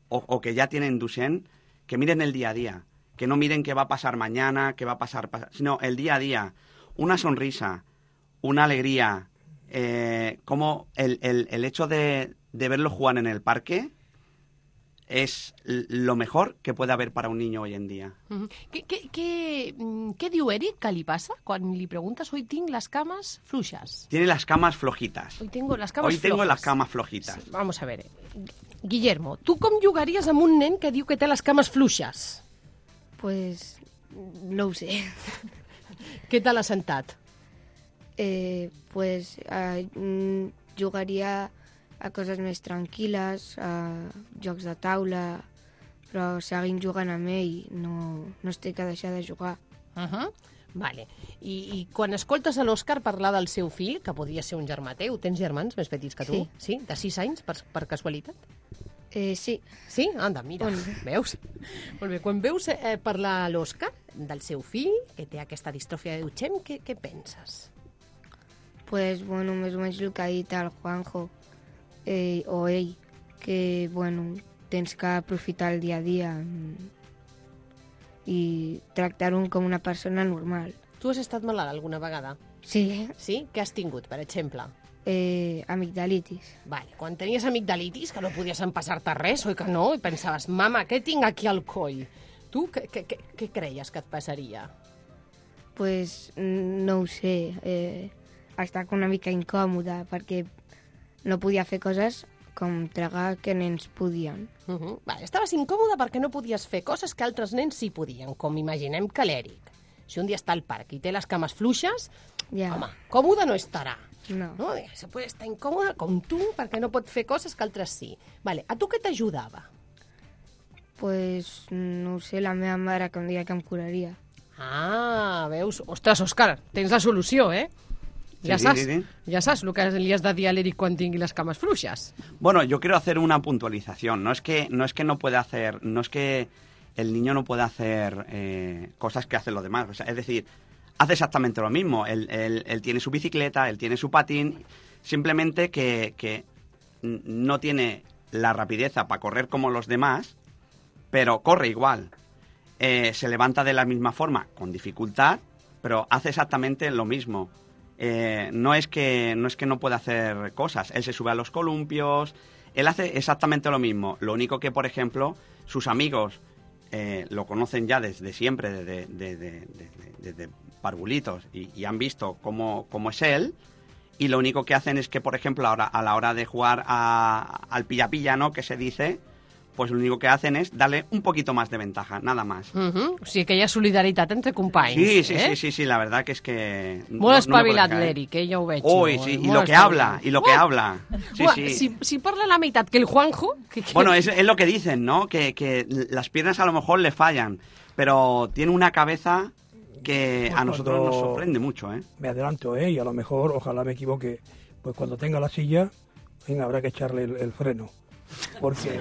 o, o que ya tienen Duchenne, que miren el día a día, que no miren qué va a pasar mañana, qué va a pasar, pas- sino el día a día, una sonrisa, una alegría, eh, como el, el- el hecho de, de verlo jugar en el parque es lo mejor que puede haber para un niño hoy en día. Què, què, què, mm, què diu Eric que li passa quan li preguntes hoy tinc les cames fluixes? Tiene las camas flojitas. Hoy tengo las cames Hoy tengo flojas. las camas flojitas. Vamos a ver. Guillermo, tu com jugaries amb un nen que diu que té les cames fluixes? Pues no ho sé. Què te l'ha sentat? Eh, pues eh, mm, jugaria a coses més tranquil·les, a jocs de taula, però seguint jugant amb ell, no, no estic a deixar de jugar. Uh -huh. Vale. I, I quan escoltes a l'Òscar parlar del seu fill, que podria ser un germà teu, tens germans més petits que tu? Sí. Sí? De 6 anys, per, per casualitat? Eh, sí. Sí? Anda, mira, veus? Molt bé, quan veus eh, parlar a l'Òscar del seu fill, que té aquesta distròfia de Duchenne, què, què penses? Pues, bueno, més o menys el que ha dit el Juanjo eh, o ell, que, bueno, tens que aprofitar el dia a dia mm, i tractar-ho com una persona normal. Tu has estat malalt alguna vegada? Sí. Sí? Què has tingut, per exemple? Eh, amigdalitis. Vale, quan tenies amigdalitis, que no podies empassar-te res, oi que no? I pensaves, mama, què tinc aquí al coll? Tu què, què, què, què creies que et passaria? Pues no ho sé, eh, estava una mica incòmoda perquè no podia fer coses com tragar que nens podien. Uh -huh. vale, estaves incòmode perquè no podies fer coses que altres nens sí podien, com imaginem que l'Eric. Si un dia està al parc i té les cames fluixes, ja. home, còmode no estarà. No. no? Se pot estar incòmode com tu perquè no pot fer coses que altres sí. Vale, a tu què t'ajudava? Pues no sé, la meva mare que em deia que em curaria. Ah, veus? Ostres, Òscar, tens la solució, eh? Ja Sí, saps, sí, sí. ja saps el que li has de dir a l'Eric quan tingui les cames fluixes. Bueno, yo quiero hacer una puntualización. No es que no es que no pueda hacer, no es que el niño no pueda hacer eh, cosas que hacen los demás. O sea, es decir, hace exactamente lo mismo. Él, él- él tiene su bicicleta, él tiene su patín, simplemente que, que no tiene la rapidez para correr como los demás, pero corre igual. Eh, se levanta de la misma forma, con dificultad, pero hace exactamente lo mismo. Eh, no es que no es que no pueda hacer cosas. Él se sube a los columpios, él hace exactamente lo mismo. Lo único que, por ejemplo, sus amigos eh, lo conocen ya desde siempre, desde, parvulitos, y, han visto cómo, es él. Y lo único que hacen es que, por ejemplo, ahora a la hora de jugar al pilla-pilla, ¿no? Que se dice, pues lo único que hacen es darle un poquito más de ventaja, nada más. Uh -huh. O sigui que hi ha solidaritat entre companys. Sí, sí, eh? sí, sí, sí, la verdad que es que... no- Molt no espavilat caer. l'Eric, eh? ja ho veig. Sí, y Molt lo que habla, y lo que habla. Sí, sí. Si, si parla la meitat que el Juanjo... Que, que... Bueno, es, es lo que dicen, ¿no? Que, que las piernas a lo mejor le fallan, pero tiene una cabeza que Pues a nosotros nos sorprende mucho, ¿eh? Me adelanto, ¿eh? Y a lo mejor, ojalá me equivoque, pues cuando tenga la silla, venga, habrá que echarle el, el freno. Porque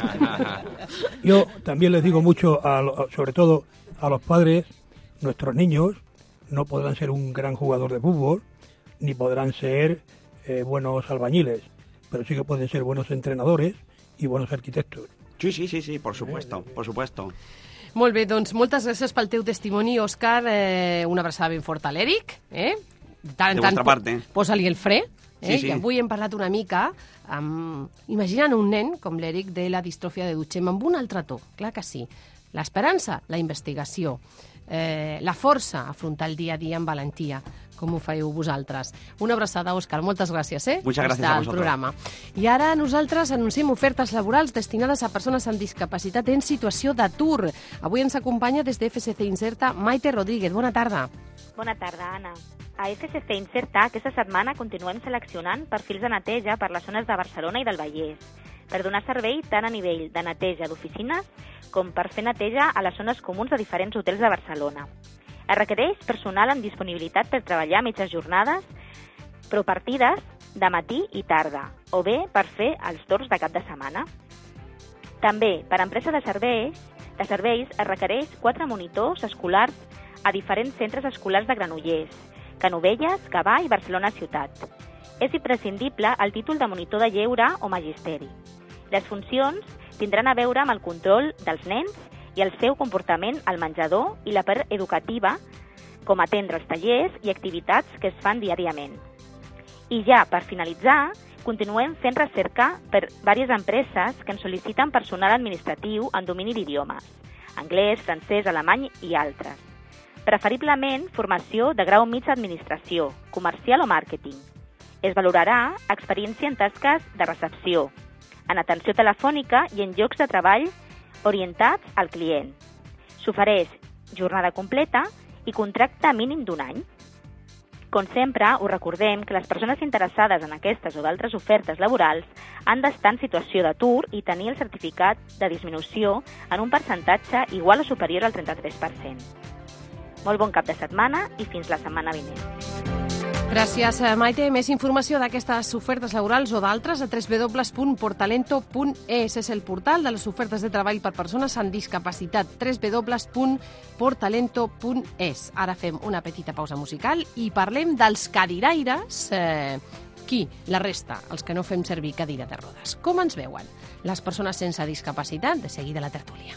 yo también les digo mucho, a lo- sobre todo a los padres, nuestros niños no podrán ser un gran jugador de fútbol, ni podrán ser eh, buenos albañiles, pero sí que pueden ser buenos entrenadores y buenos arquitectos. Sí, sí, sí, sí, por supuesto, por supuesto. Molt bé, doncs moltes gràcies pel teu testimoni, Òscar. Eh, una abraçada ben forta a l'Eric. Eh? De tant De tant. Posa-li el fre, Eh? Sí, sí. I avui hem parlat una mica amb... imaginant un nen com l'Eric de la distròfia de Duchenne amb un altre to, clar que sí. L'esperança, la investigació. Eh, la força, afrontar el dia a dia amb valentia, com ho feu vosaltres. Una abraçada, Òscar, moltes gràcies eh, gracias estar a al vosotros. programa. I ara nosaltres anunciem ofertes laborals destinades a persones amb discapacitat en situació d'atur. Avui ens acompanya des de FSC Inserta Maite Rodríguez. Bona tarda. Bona tarda, Anna. A FSC Inserta aquesta setmana continuem seleccionant perfils de neteja per les zones de Barcelona i del Vallès, per donar servei tant a nivell de neteja d'oficines com per fer neteja a les zones comuns de diferents hotels de Barcelona. Es requereix personal amb disponibilitat per treballar mitges jornades, però partides de matí i tarda, o bé per fer els torns de cap de setmana. També, per a empresa de serveis, de serveis es requereix quatre monitors escolars a diferents centres escolars de Granollers, Canovelles, Gavà i Barcelona Ciutat. És imprescindible el títol de monitor de lleure o magisteri. Les funcions tindran a veure amb el control dels nens i el seu comportament al menjador i la part educativa, com atendre els tallers i activitats que es fan diàriament. I ja, per finalitzar, continuem fent recerca per diverses empreses que ens sol·liciten personal administratiu en domini d'idiomes, anglès, francès, alemany i altres. Preferiblement, formació de grau mig d'administració, comercial o màrqueting. Es valorarà experiència en tasques de recepció, en atenció telefònica i en llocs de treball orientats al client. S'ofereix jornada completa i contracte mínim d'un any. Com sempre, us recordem que les persones interessades en aquestes o d'altres ofertes laborals han d'estar en situació d'atur i tenir el certificat de disminució en un percentatge igual o superior al 33%. Molt bon cap de setmana i fins la setmana vinent. Gràcies, eh, Maite. Més informació d'aquestes ofertes laborals o d'altres a www.portalento.es. És el portal de les ofertes de treball per persones amb discapacitat. www.portalento.es. Ara fem una petita pausa musical i parlem dels cadiraires. Eh, qui? La resta, els que no fem servir cadira de rodes. Com ens veuen? Les persones sense discapacitat, de seguida la tertúlia.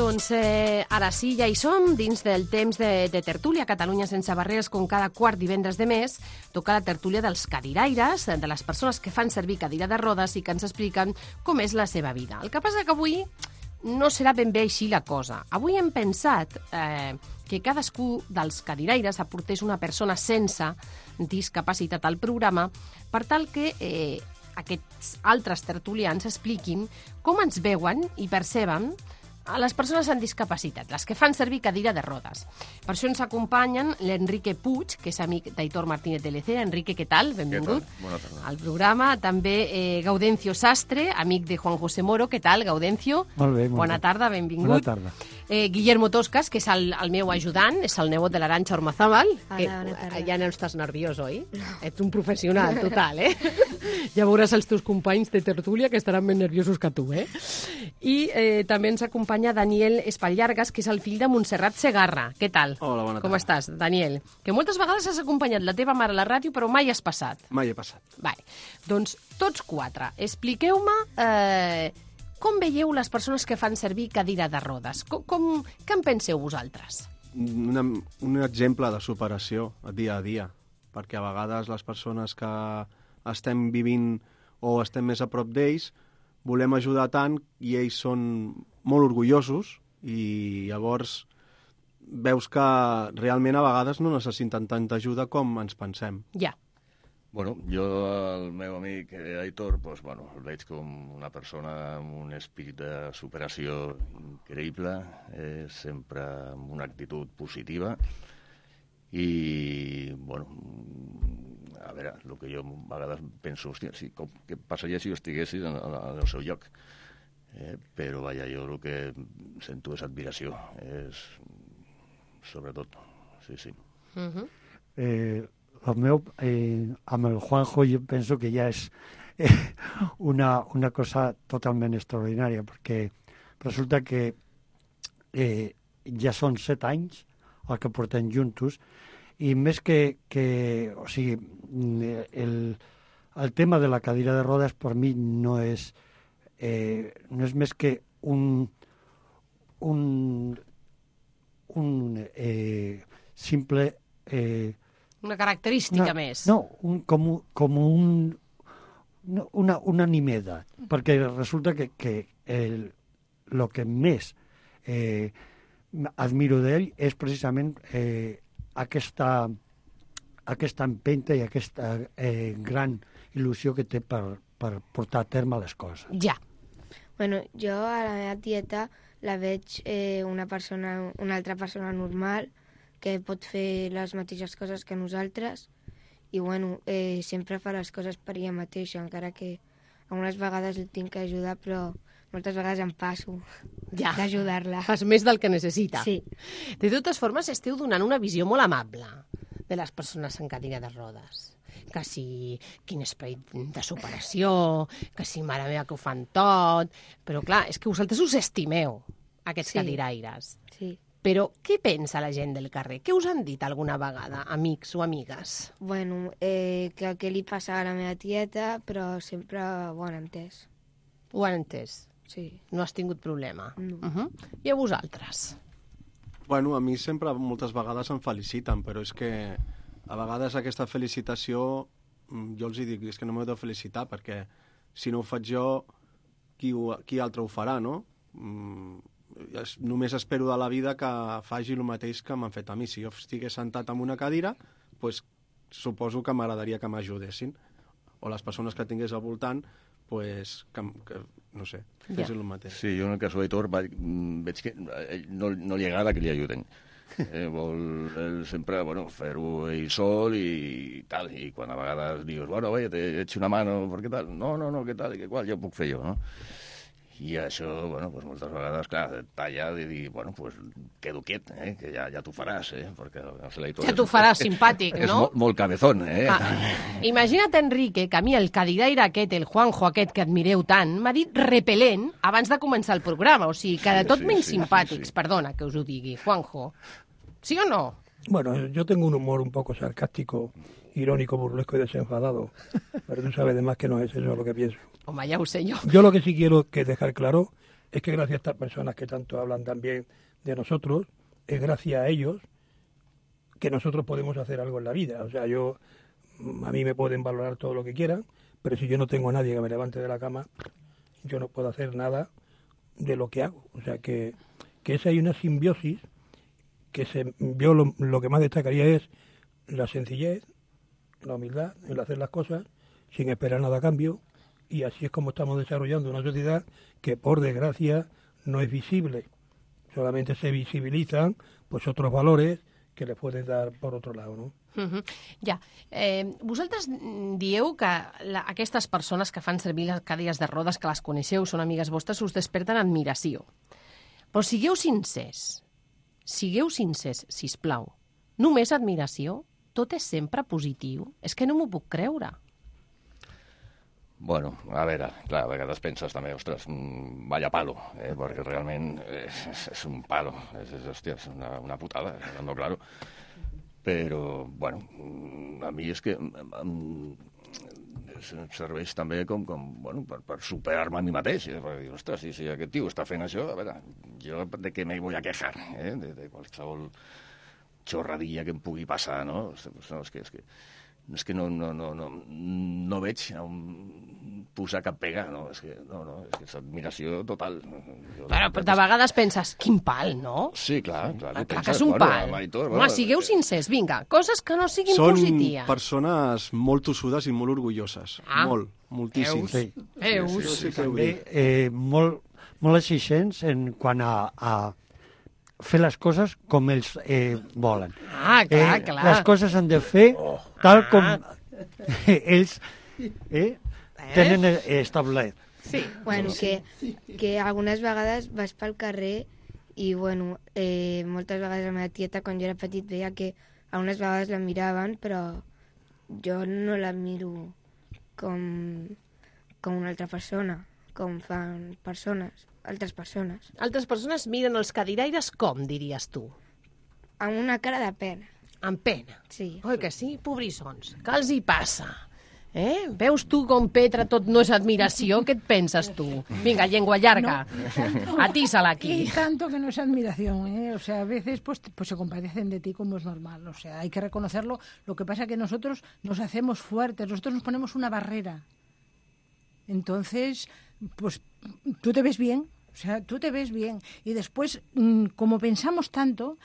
Doncs eh, ara sí, ja hi som, dins del temps de, de tertúlia Catalunya sense barreres, com cada quart divendres de mes, toca la tertúlia dels cadiraires, de les persones que fan servir cadira de rodes i que ens expliquen com és la seva vida. El que passa que avui no serà ben bé així la cosa. Avui hem pensat eh, que cadascú dels cadiraires aportés una persona sense discapacitat al programa per tal que eh, aquests altres tertulians expliquin com ens veuen i perceben a les persones amb discapacitat, les que fan servir cadira de rodes. Per això ens acompanyen l'Enrique Puig, que és amic d'Aitor Martínez de Lecera. Enrique, què tal? Benvingut. Bona tarda. Al programa també eh, Gaudencio Sastre, amic de Juan José Moro. Què tal, Gaudencio? Molt bé, molt Bona bé. tarda, benvingut. Bona tarda. Eh, Guillermo Toscas, que és el, el meu ajudant, és el nebot de l'Aranxa Ormazábal. Que, tarda. Ja no estàs nerviós, oi? Ets un professional total, eh? ja veuràs els teus companys de tertúlia que estaran més nerviosos que tu, eh? I eh, també ens acompanya Daniel Espallargas, que és el fill de Montserrat Segarra. Què tal? Hola, bona Com estàs, Daniel? Que moltes vegades has acompanyat la teva mare a la ràdio, però mai has passat. Mai he passat. Vale. Doncs tots quatre, expliqueu-me eh, com veieu les persones que fan servir cadira de rodes. Com, com, què en penseu vosaltres? Una, un exemple de superació dia a dia, perquè a vegades les persones que estem vivint o estem més a prop d'ells volem ajudar tant i ells són molt orgullosos i llavors veus que realment a vegades no necessiten tanta ajuda com ens pensem. Ja. Bueno, jo, el meu amic eh, Aitor, pues, bueno, el veig com una persona amb un espírit de superació increïble, eh, sempre amb una actitud positiva i, bueno, a veure, el que jo a vegades penso, hòstia, sí, com, què passaria si jo estiguessis en, en, en el seu lloc? Eh, però, vaja, jo el que sento és admiració, és sobretot, sí, sí. Uh -huh. eh, el meu, eh, amb el Juanjo jo penso que ja és eh, una, una cosa totalment extraordinària, perquè resulta que eh, ja són set anys el que portem juntos, i més que, que o sigui, mm, el, el tema de la cadira de rodes per mi no és, eh, no és més que un, un, un eh, simple... Eh, Una característica no, més. No, un, com, un- com un, una, una nimeda, perquè resulta que, que el, el que més eh, admiro d'ell és precisament eh, aquesta, aquesta empenta i aquesta eh, gran il·lusió que té per, per portar a terme les coses. Ja. Bueno, jo a la meva tieta la veig eh, una persona, una altra persona normal que pot fer les mateixes coses que nosaltres i bueno, eh, sempre fa les coses per ella mateixa, encara que algunes vegades el tinc que ajudar, però moltes vegades em passo Ja. d'ajudar-la. Fas més del que necessita. Sí. De totes formes, esteu donant una visió molt amable de les persones en cadira de rodes. Que si quin esperit de superació, que si mare meva que ho fan tot... Però clar, és que vosaltres us estimeu, aquests Sí. cadiraires. Sí. Però què pensa la gent del carrer? Què us han dit alguna vegada, amics o amigues? Bueno, eh, que què li passa a la meva tieta, però sempre ho han entès. Ho han entès? Sí. No has tingut problema? No. Uh -huh. I a vosaltres? Bueno, a mi sempre moltes vegades em feliciten, però és que a vegades aquesta felicitació mm, jo els hi dic, és que no m'heu de felicitar perquè si no ho faig jo, qui, ho, qui altre ho farà, no? Mm, només espero de la vida que faci el mateix que m'han fet a mi. Si jo estigués sentat en una cadira, pues, suposo que m'agradaria que m'ajudessin. O les persones que tingués al voltant, pues, que, que no sé, fessin el mateix. Sí, jo en el cas d'Aitor vaig, mm, veig que ell no, no li agrada que li ajuden. Eh, vol ell sempre bueno, fer-ho ell sol i tal, i quan a vegades dius, bueno, te echo una mano, per què tal? No, no, no, què tal, i què qual, ja ho puc fer jo, no? I això, bueno, pues moltes vegades, clar, talla de dir, bueno, pues quedo quiet, eh, que ja, ja t'ho faràs, eh, perquè no sé, l'Aitor Ja és- t'ho faràs simpàtic, és no? molt, molt cabezón, eh? Ah, imagina't, Enrique, que a mi el cadiraire aquest, el Juanjo aquest que admireu tant, m'ha dit repel·lent abans de començar el programa. O sigui, que de tot sí, menys sí, sí, simpàtics, perdona que us ho digui, Juanjo. ¿Sí o no? Bueno, yo tengo un humor un poco sarcástico, irónico, burlesco y desenfadado. Pero tú sabes de más que no es eso lo que pienso. Ho sé jo. Yo lo que sí quiero que dejar claro es que gracias a estas personas que tanto hablan también de nosotros, es gracias a ellos que nosotros podemos hacer algo en la vida. O sea, yo, mm, a mí me pueden valorar todo lo que quieran, pero si yo no tengo a nadie que me levante de la cama, yo no puedo hacer nada de lo que hago. O sea, que, que esa hay una simbiosis que se, yo lo, lo que más destacaría es la sencillez, la humildad, el hacer las cosas sin esperar nada a cambio, y así es como estamos desarrollando una sociedad que por desgracia no es visible. Solamente se visibilizan pues otros valores que les pueden dar por otro lado, ¿no? Uh -huh. Ja. Eh, vosaltres mm, dieu que la, aquestes que fan servir les cadires de rodes, que les coneixeu, són amigues vostres, us desperten admiració. Però sigueu sincers. Sigueu sincers, si plau. Només admiració? Tot és sempre positiu? És que no m'ho puc creure. Bueno, a veure, clar, a vegades penses també, ostres, mm, vaya palo, eh, perquè realment és, és, és un palo, és, és, hòstia, és una, una putada, no, claro. Però, bueno, mm, a mi és que mm, mm, serveix també com, com bueno, per, per superar-me a mi mateix, eh, perquè dir, ostres, si, si aquest tio està fent això, a veure, jo de què me voy a quejar, eh, de, de qualsevol xorradilla que em pugui passar, no? No, és que, és que, és que no, no, no, no, no veig on posar cap pega, no, és que, no, no, és que és admiració total. Jo, Però de vegades penses, quin pal, no? Sí, clar, clar. Clar que és un pal. Home, sigueu sincers, vinga, coses que no siguin Són positives. persones molt tossudes i molt orgulloses. Ah. Molt, moltíssim. Veus? Veus? Sí, sí, sí, que ho També dic. eh, molt, molt exigents en quant a, a fer les coses com ells eh, volen. Ah, clar, eh, clar. Les coses s'han de fer tal com ells eh, tenen eh, establert. Sí. Bueno, que, que algunes vegades vas pel carrer i, bueno, eh, moltes vegades la meva tieta, quan jo era petit, veia que algunes vegades la miraven, però jo no la miro com, com una altra persona, com fan persones, altres persones. Altres persones miren els cadiraires com, diries tu? Amb una cara de pena. Amb pena? Sí. Oi que sí? Pobrissons. Què els hi passa? Eh? Veus tu com Petra tot no és admiració? Què et penses tu? Vinga, llengua llarga. No. Atísala aquí. Y tanto que no es admiración, ¿eh? O sea, a veces pues, pues se compadecen de ti como es normal. O sea, hay que reconocerlo. Lo que pasa es que nosotros nos hacemos fuertes, nosotros nos ponemos una barrera. Entonces, pues tú te ves bien, o sea, tú te ves bien. Y después, mm, como pensamos tanto,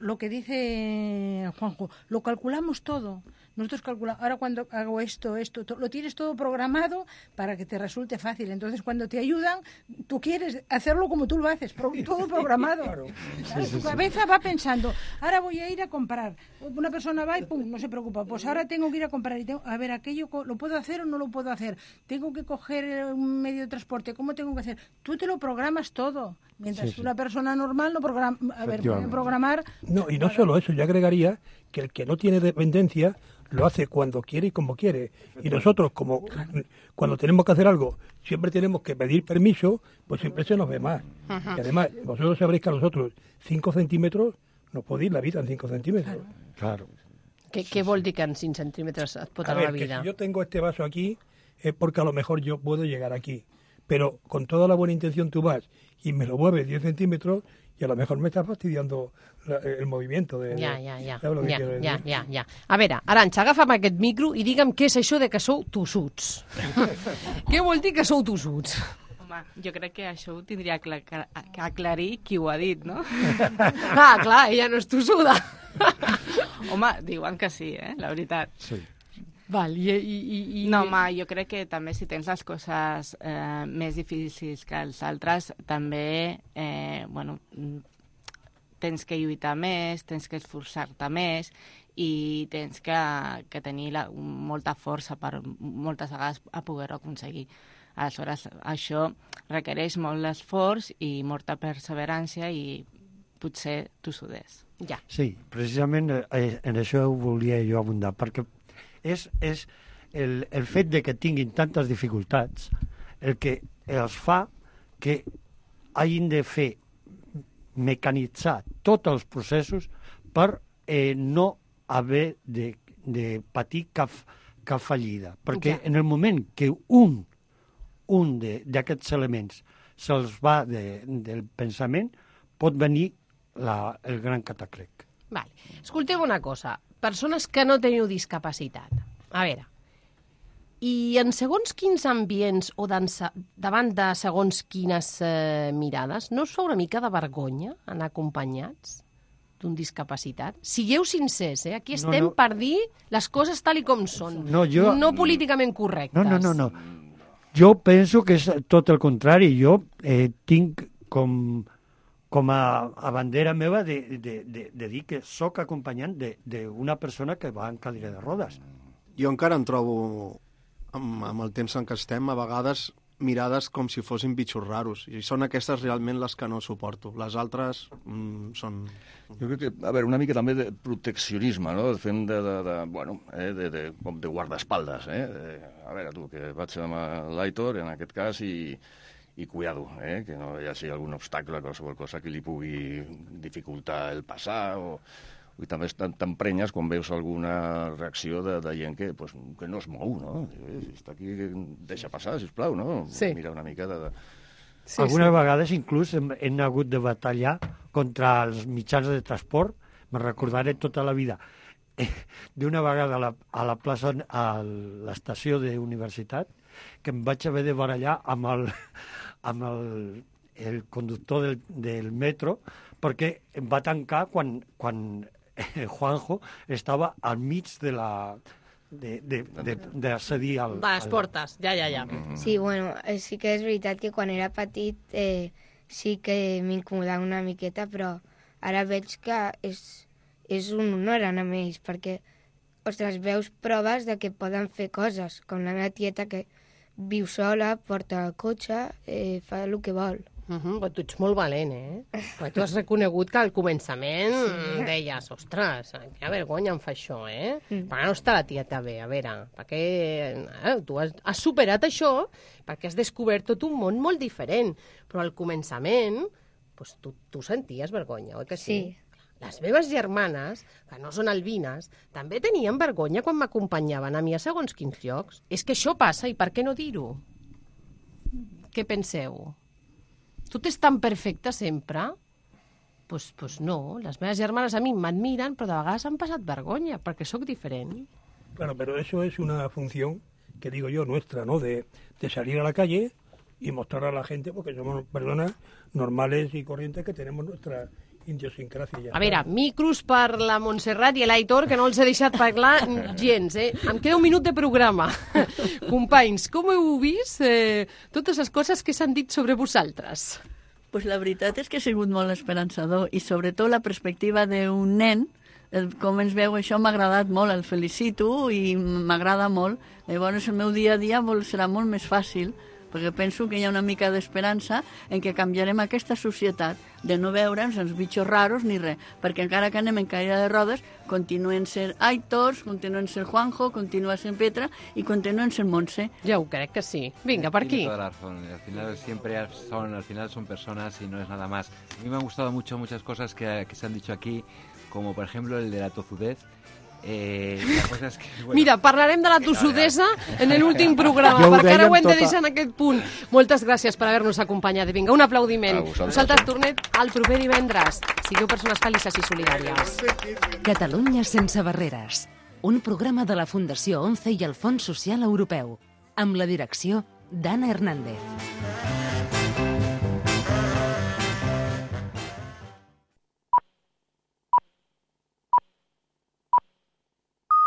lo que dice Juanjo, lo calculamos todo. Nosotros calculamos, ahora cuando hago esto, esto, to- lo tienes todo programado para que te resulte fácil. Entonces, cuando te ayudan, tú quieres hacerlo como tú lo haces, todo programado. Claro, tu cabeza va pensando, ahora voy a ir a comprar. Una persona va y pum, no se preocupa. Pues ahora tengo que ir a comprar y tengo, a ver, aquello lo puedo hacer o no lo puedo hacer. Tengo que coger eh, un medio de transporte, ¿cómo tengo que hacer? Tú te lo programas todo. Mientras Sí, sí. una persona normal no programa, a ver, programar No, y no solo eso, yo agregaría que el que no tiene dependencia lo hace cuando quiere y como quiere. Y nosotros, como cuando tenemos que hacer algo, siempre tenemos que pedir permiso, pues siempre se nos ve más. Ajá. Y además, vosotros sabréis que a nosotros 5 centímetros nos podéis la vida en 5 centímetros. Claro. Vol dir que en 5 centímetres et pot A ver, la que vida? si yo tengo este vaso aquí, es porque a lo mejor yo puedo llegar aquí. Pero con toda la buena intención tú vas y me lo mueves 10 centímetros y a lo mejor me estás fastidiando la- el movimiento. De, Ja, de- ja, ja. ¿sabes lo que Ja, quiero ja, decir? ja, ja. A veure, Arantxa, agafa'm aquest micro i digue'm què és això de que sou tossuts. què vol dir que sou tossuts? Home, jo crec que això ho tindria que aclarir qui ho ha dit, no? ah, clar, ella no és tossuda. Home, diuen que sí, eh? La veritat. Sí. Val, i, i, i, i... No, home, jo crec que també si tens les coses eh, més difícils que els altres, també, eh, bueno, tens que lluitar més, tens que esforçar-te més i tens que, que tenir la, molta força per moltes vegades a poder-ho aconseguir. Aleshores, això requereix molt d'esforç i molta perseverància i potser tossuders. Ja. Sí, precisament eh, en això ho volia jo abundar, perquè és, és el, el fet de que tinguin tantes dificultats el que els fa que hagin de fer mecanitzar tots els processos per eh, no haver de, de patir cap, cap fallida. Perquè Ja. en el moment que un, un de- d'aquests elements se'ls va de, del pensament, pot venir la, el gran cataclec. Vale. Escolteu una cosa. Persones que no teniu discapacitat. A veure, i en segons quins ambients o dansa, davant de segons quines eh, mirades, no us fa una mica de vergonya anar acompanyats d'un discapacitat? Sigueu sincers, eh? Aquí No, estem no. per dir les coses tal i com són. No, jo- no políticament correctes. No, no, no, no. Jo penso que és tot el contrari. Jo eh, tinc com, com a, a bandera meva de, de, de, de dir que sóc acompanyant de- d'una persona que va en cadira de rodes. Jo encara em trobo, amb, amb el temps en què estem, a vegades mirades com si fossin bitxos raros. I són aquestes realment les que no suporto. Les altres mm, són... Jo crec que, a veure, una mica també de proteccionisme, no? Fem de, de, de bueno, eh, de, de, com de guardaespaldes, eh? De, a veure, tu, que vaig amb l'Aitor, en aquest cas, i, i cuidado, eh? que no hi hagi algun obstacle, qualsevol cosa que li pugui dificultar el passar, o, i també estan t'emprenyes quan veus alguna reacció de, de gent que, pues, que no es mou, no? Eh, si està aquí, deixa passar, sisplau, no? Sí. Mira una mica de... de... Sí, Algunes sí. vegades inclús hem, hem hagut de batallar contra els mitjans de transport, me recordaré tota la vida. D'una vegada a la, a la plaça, a l'estació de universitat, que em vaig haver de barallar amb el, amb el, el conductor del, del metro, perquè em va tancar quan, quan eh, Juanjo estava al mig de la de, de, de, d'accedir al... De les al- portes, ja, ja, ja. Sí, bueno, eh, sí que és veritat que quan era petit eh, sí que m'incomodava una miqueta, però ara veig que és, és un honor anar amb ells, perquè, ostres, veus proves de que poden fer coses, com la meva tieta que viu sola, porta el cotxe, eh, fa el que vol. Uh -huh, però tu ets molt valent, eh? Perquè tu has reconegut que al començament Sí. deies, ostres, quina vergonya em fa això, eh? Mm. Per què no està la tieta bé? A veure, perquè eh, tu has, has superat això perquè has descobert tot un món molt diferent. Però al començament, doncs, tu, tu senties vergonya, oi que sí? Sí. Les meves germanes, que no són albines, també tenien vergonya quan m'acompanyaven a mi a segons quins llocs. És que això passa, i per què no dir-ho? Què penseu? Tu ets tan perfecta sempre? Pues, pues no, les meves germanes a mi m'admiren, però de vegades han passat vergonya, perquè sóc diferent. Claro, pero eso es una función que digo yo nuestra, ¿no? De, de salir a la calle y mostrar a la gente, porque somos personas normales y corrientes que tenemos nuestra idiosincrasia. ya A veure, micros per la Montserrat i l'Aitor, que no els he deixat parlar gens, eh? Em queda un minut de programa. Companys, com heu vist eh, totes les coses que s'han dit sobre vosaltres? Pues la veritat és que ha sigut molt esperançador i sobretot la perspectiva d'un nen, el, com ens veu això m'ha agradat molt, el felicito i m'agrada molt. Llavors el meu dia a dia vol, serà molt més fàcil perquè penso que hi ha una mica d'esperança en què canviarem aquesta societat de no veure'ns els bitxos raros ni res, perquè encara que anem en caïda de rodes, continuen sent Aitors, continuen sent Juanjo, continua sent Petra i continuen sent Montse. Ja ho crec que sí. Vinga, per aquí. Al final siempre son, al final son personas y no es nada más. A mí me han gustado mucho muchas cosas que, que se han dicho aquí, como por ejemplo el de la tozudez. Eh, la cosa es que, bueno, Mira, parlarem de la tossudesa en l'últim programa, Ja ho perquè ara ho hem de tota- deixar en aquest punt. Moltes gràcies per haver-nos acompanyat. Vinga, un aplaudiment. Vosaltres. Nosaltres tornem el proper divendres. Sigueu persones felices i solidàries. Catalunya sense barreres. Un programa de la Fundació ONCE i el Fons Social Europeu. Amb la direcció d'Anna Hernández.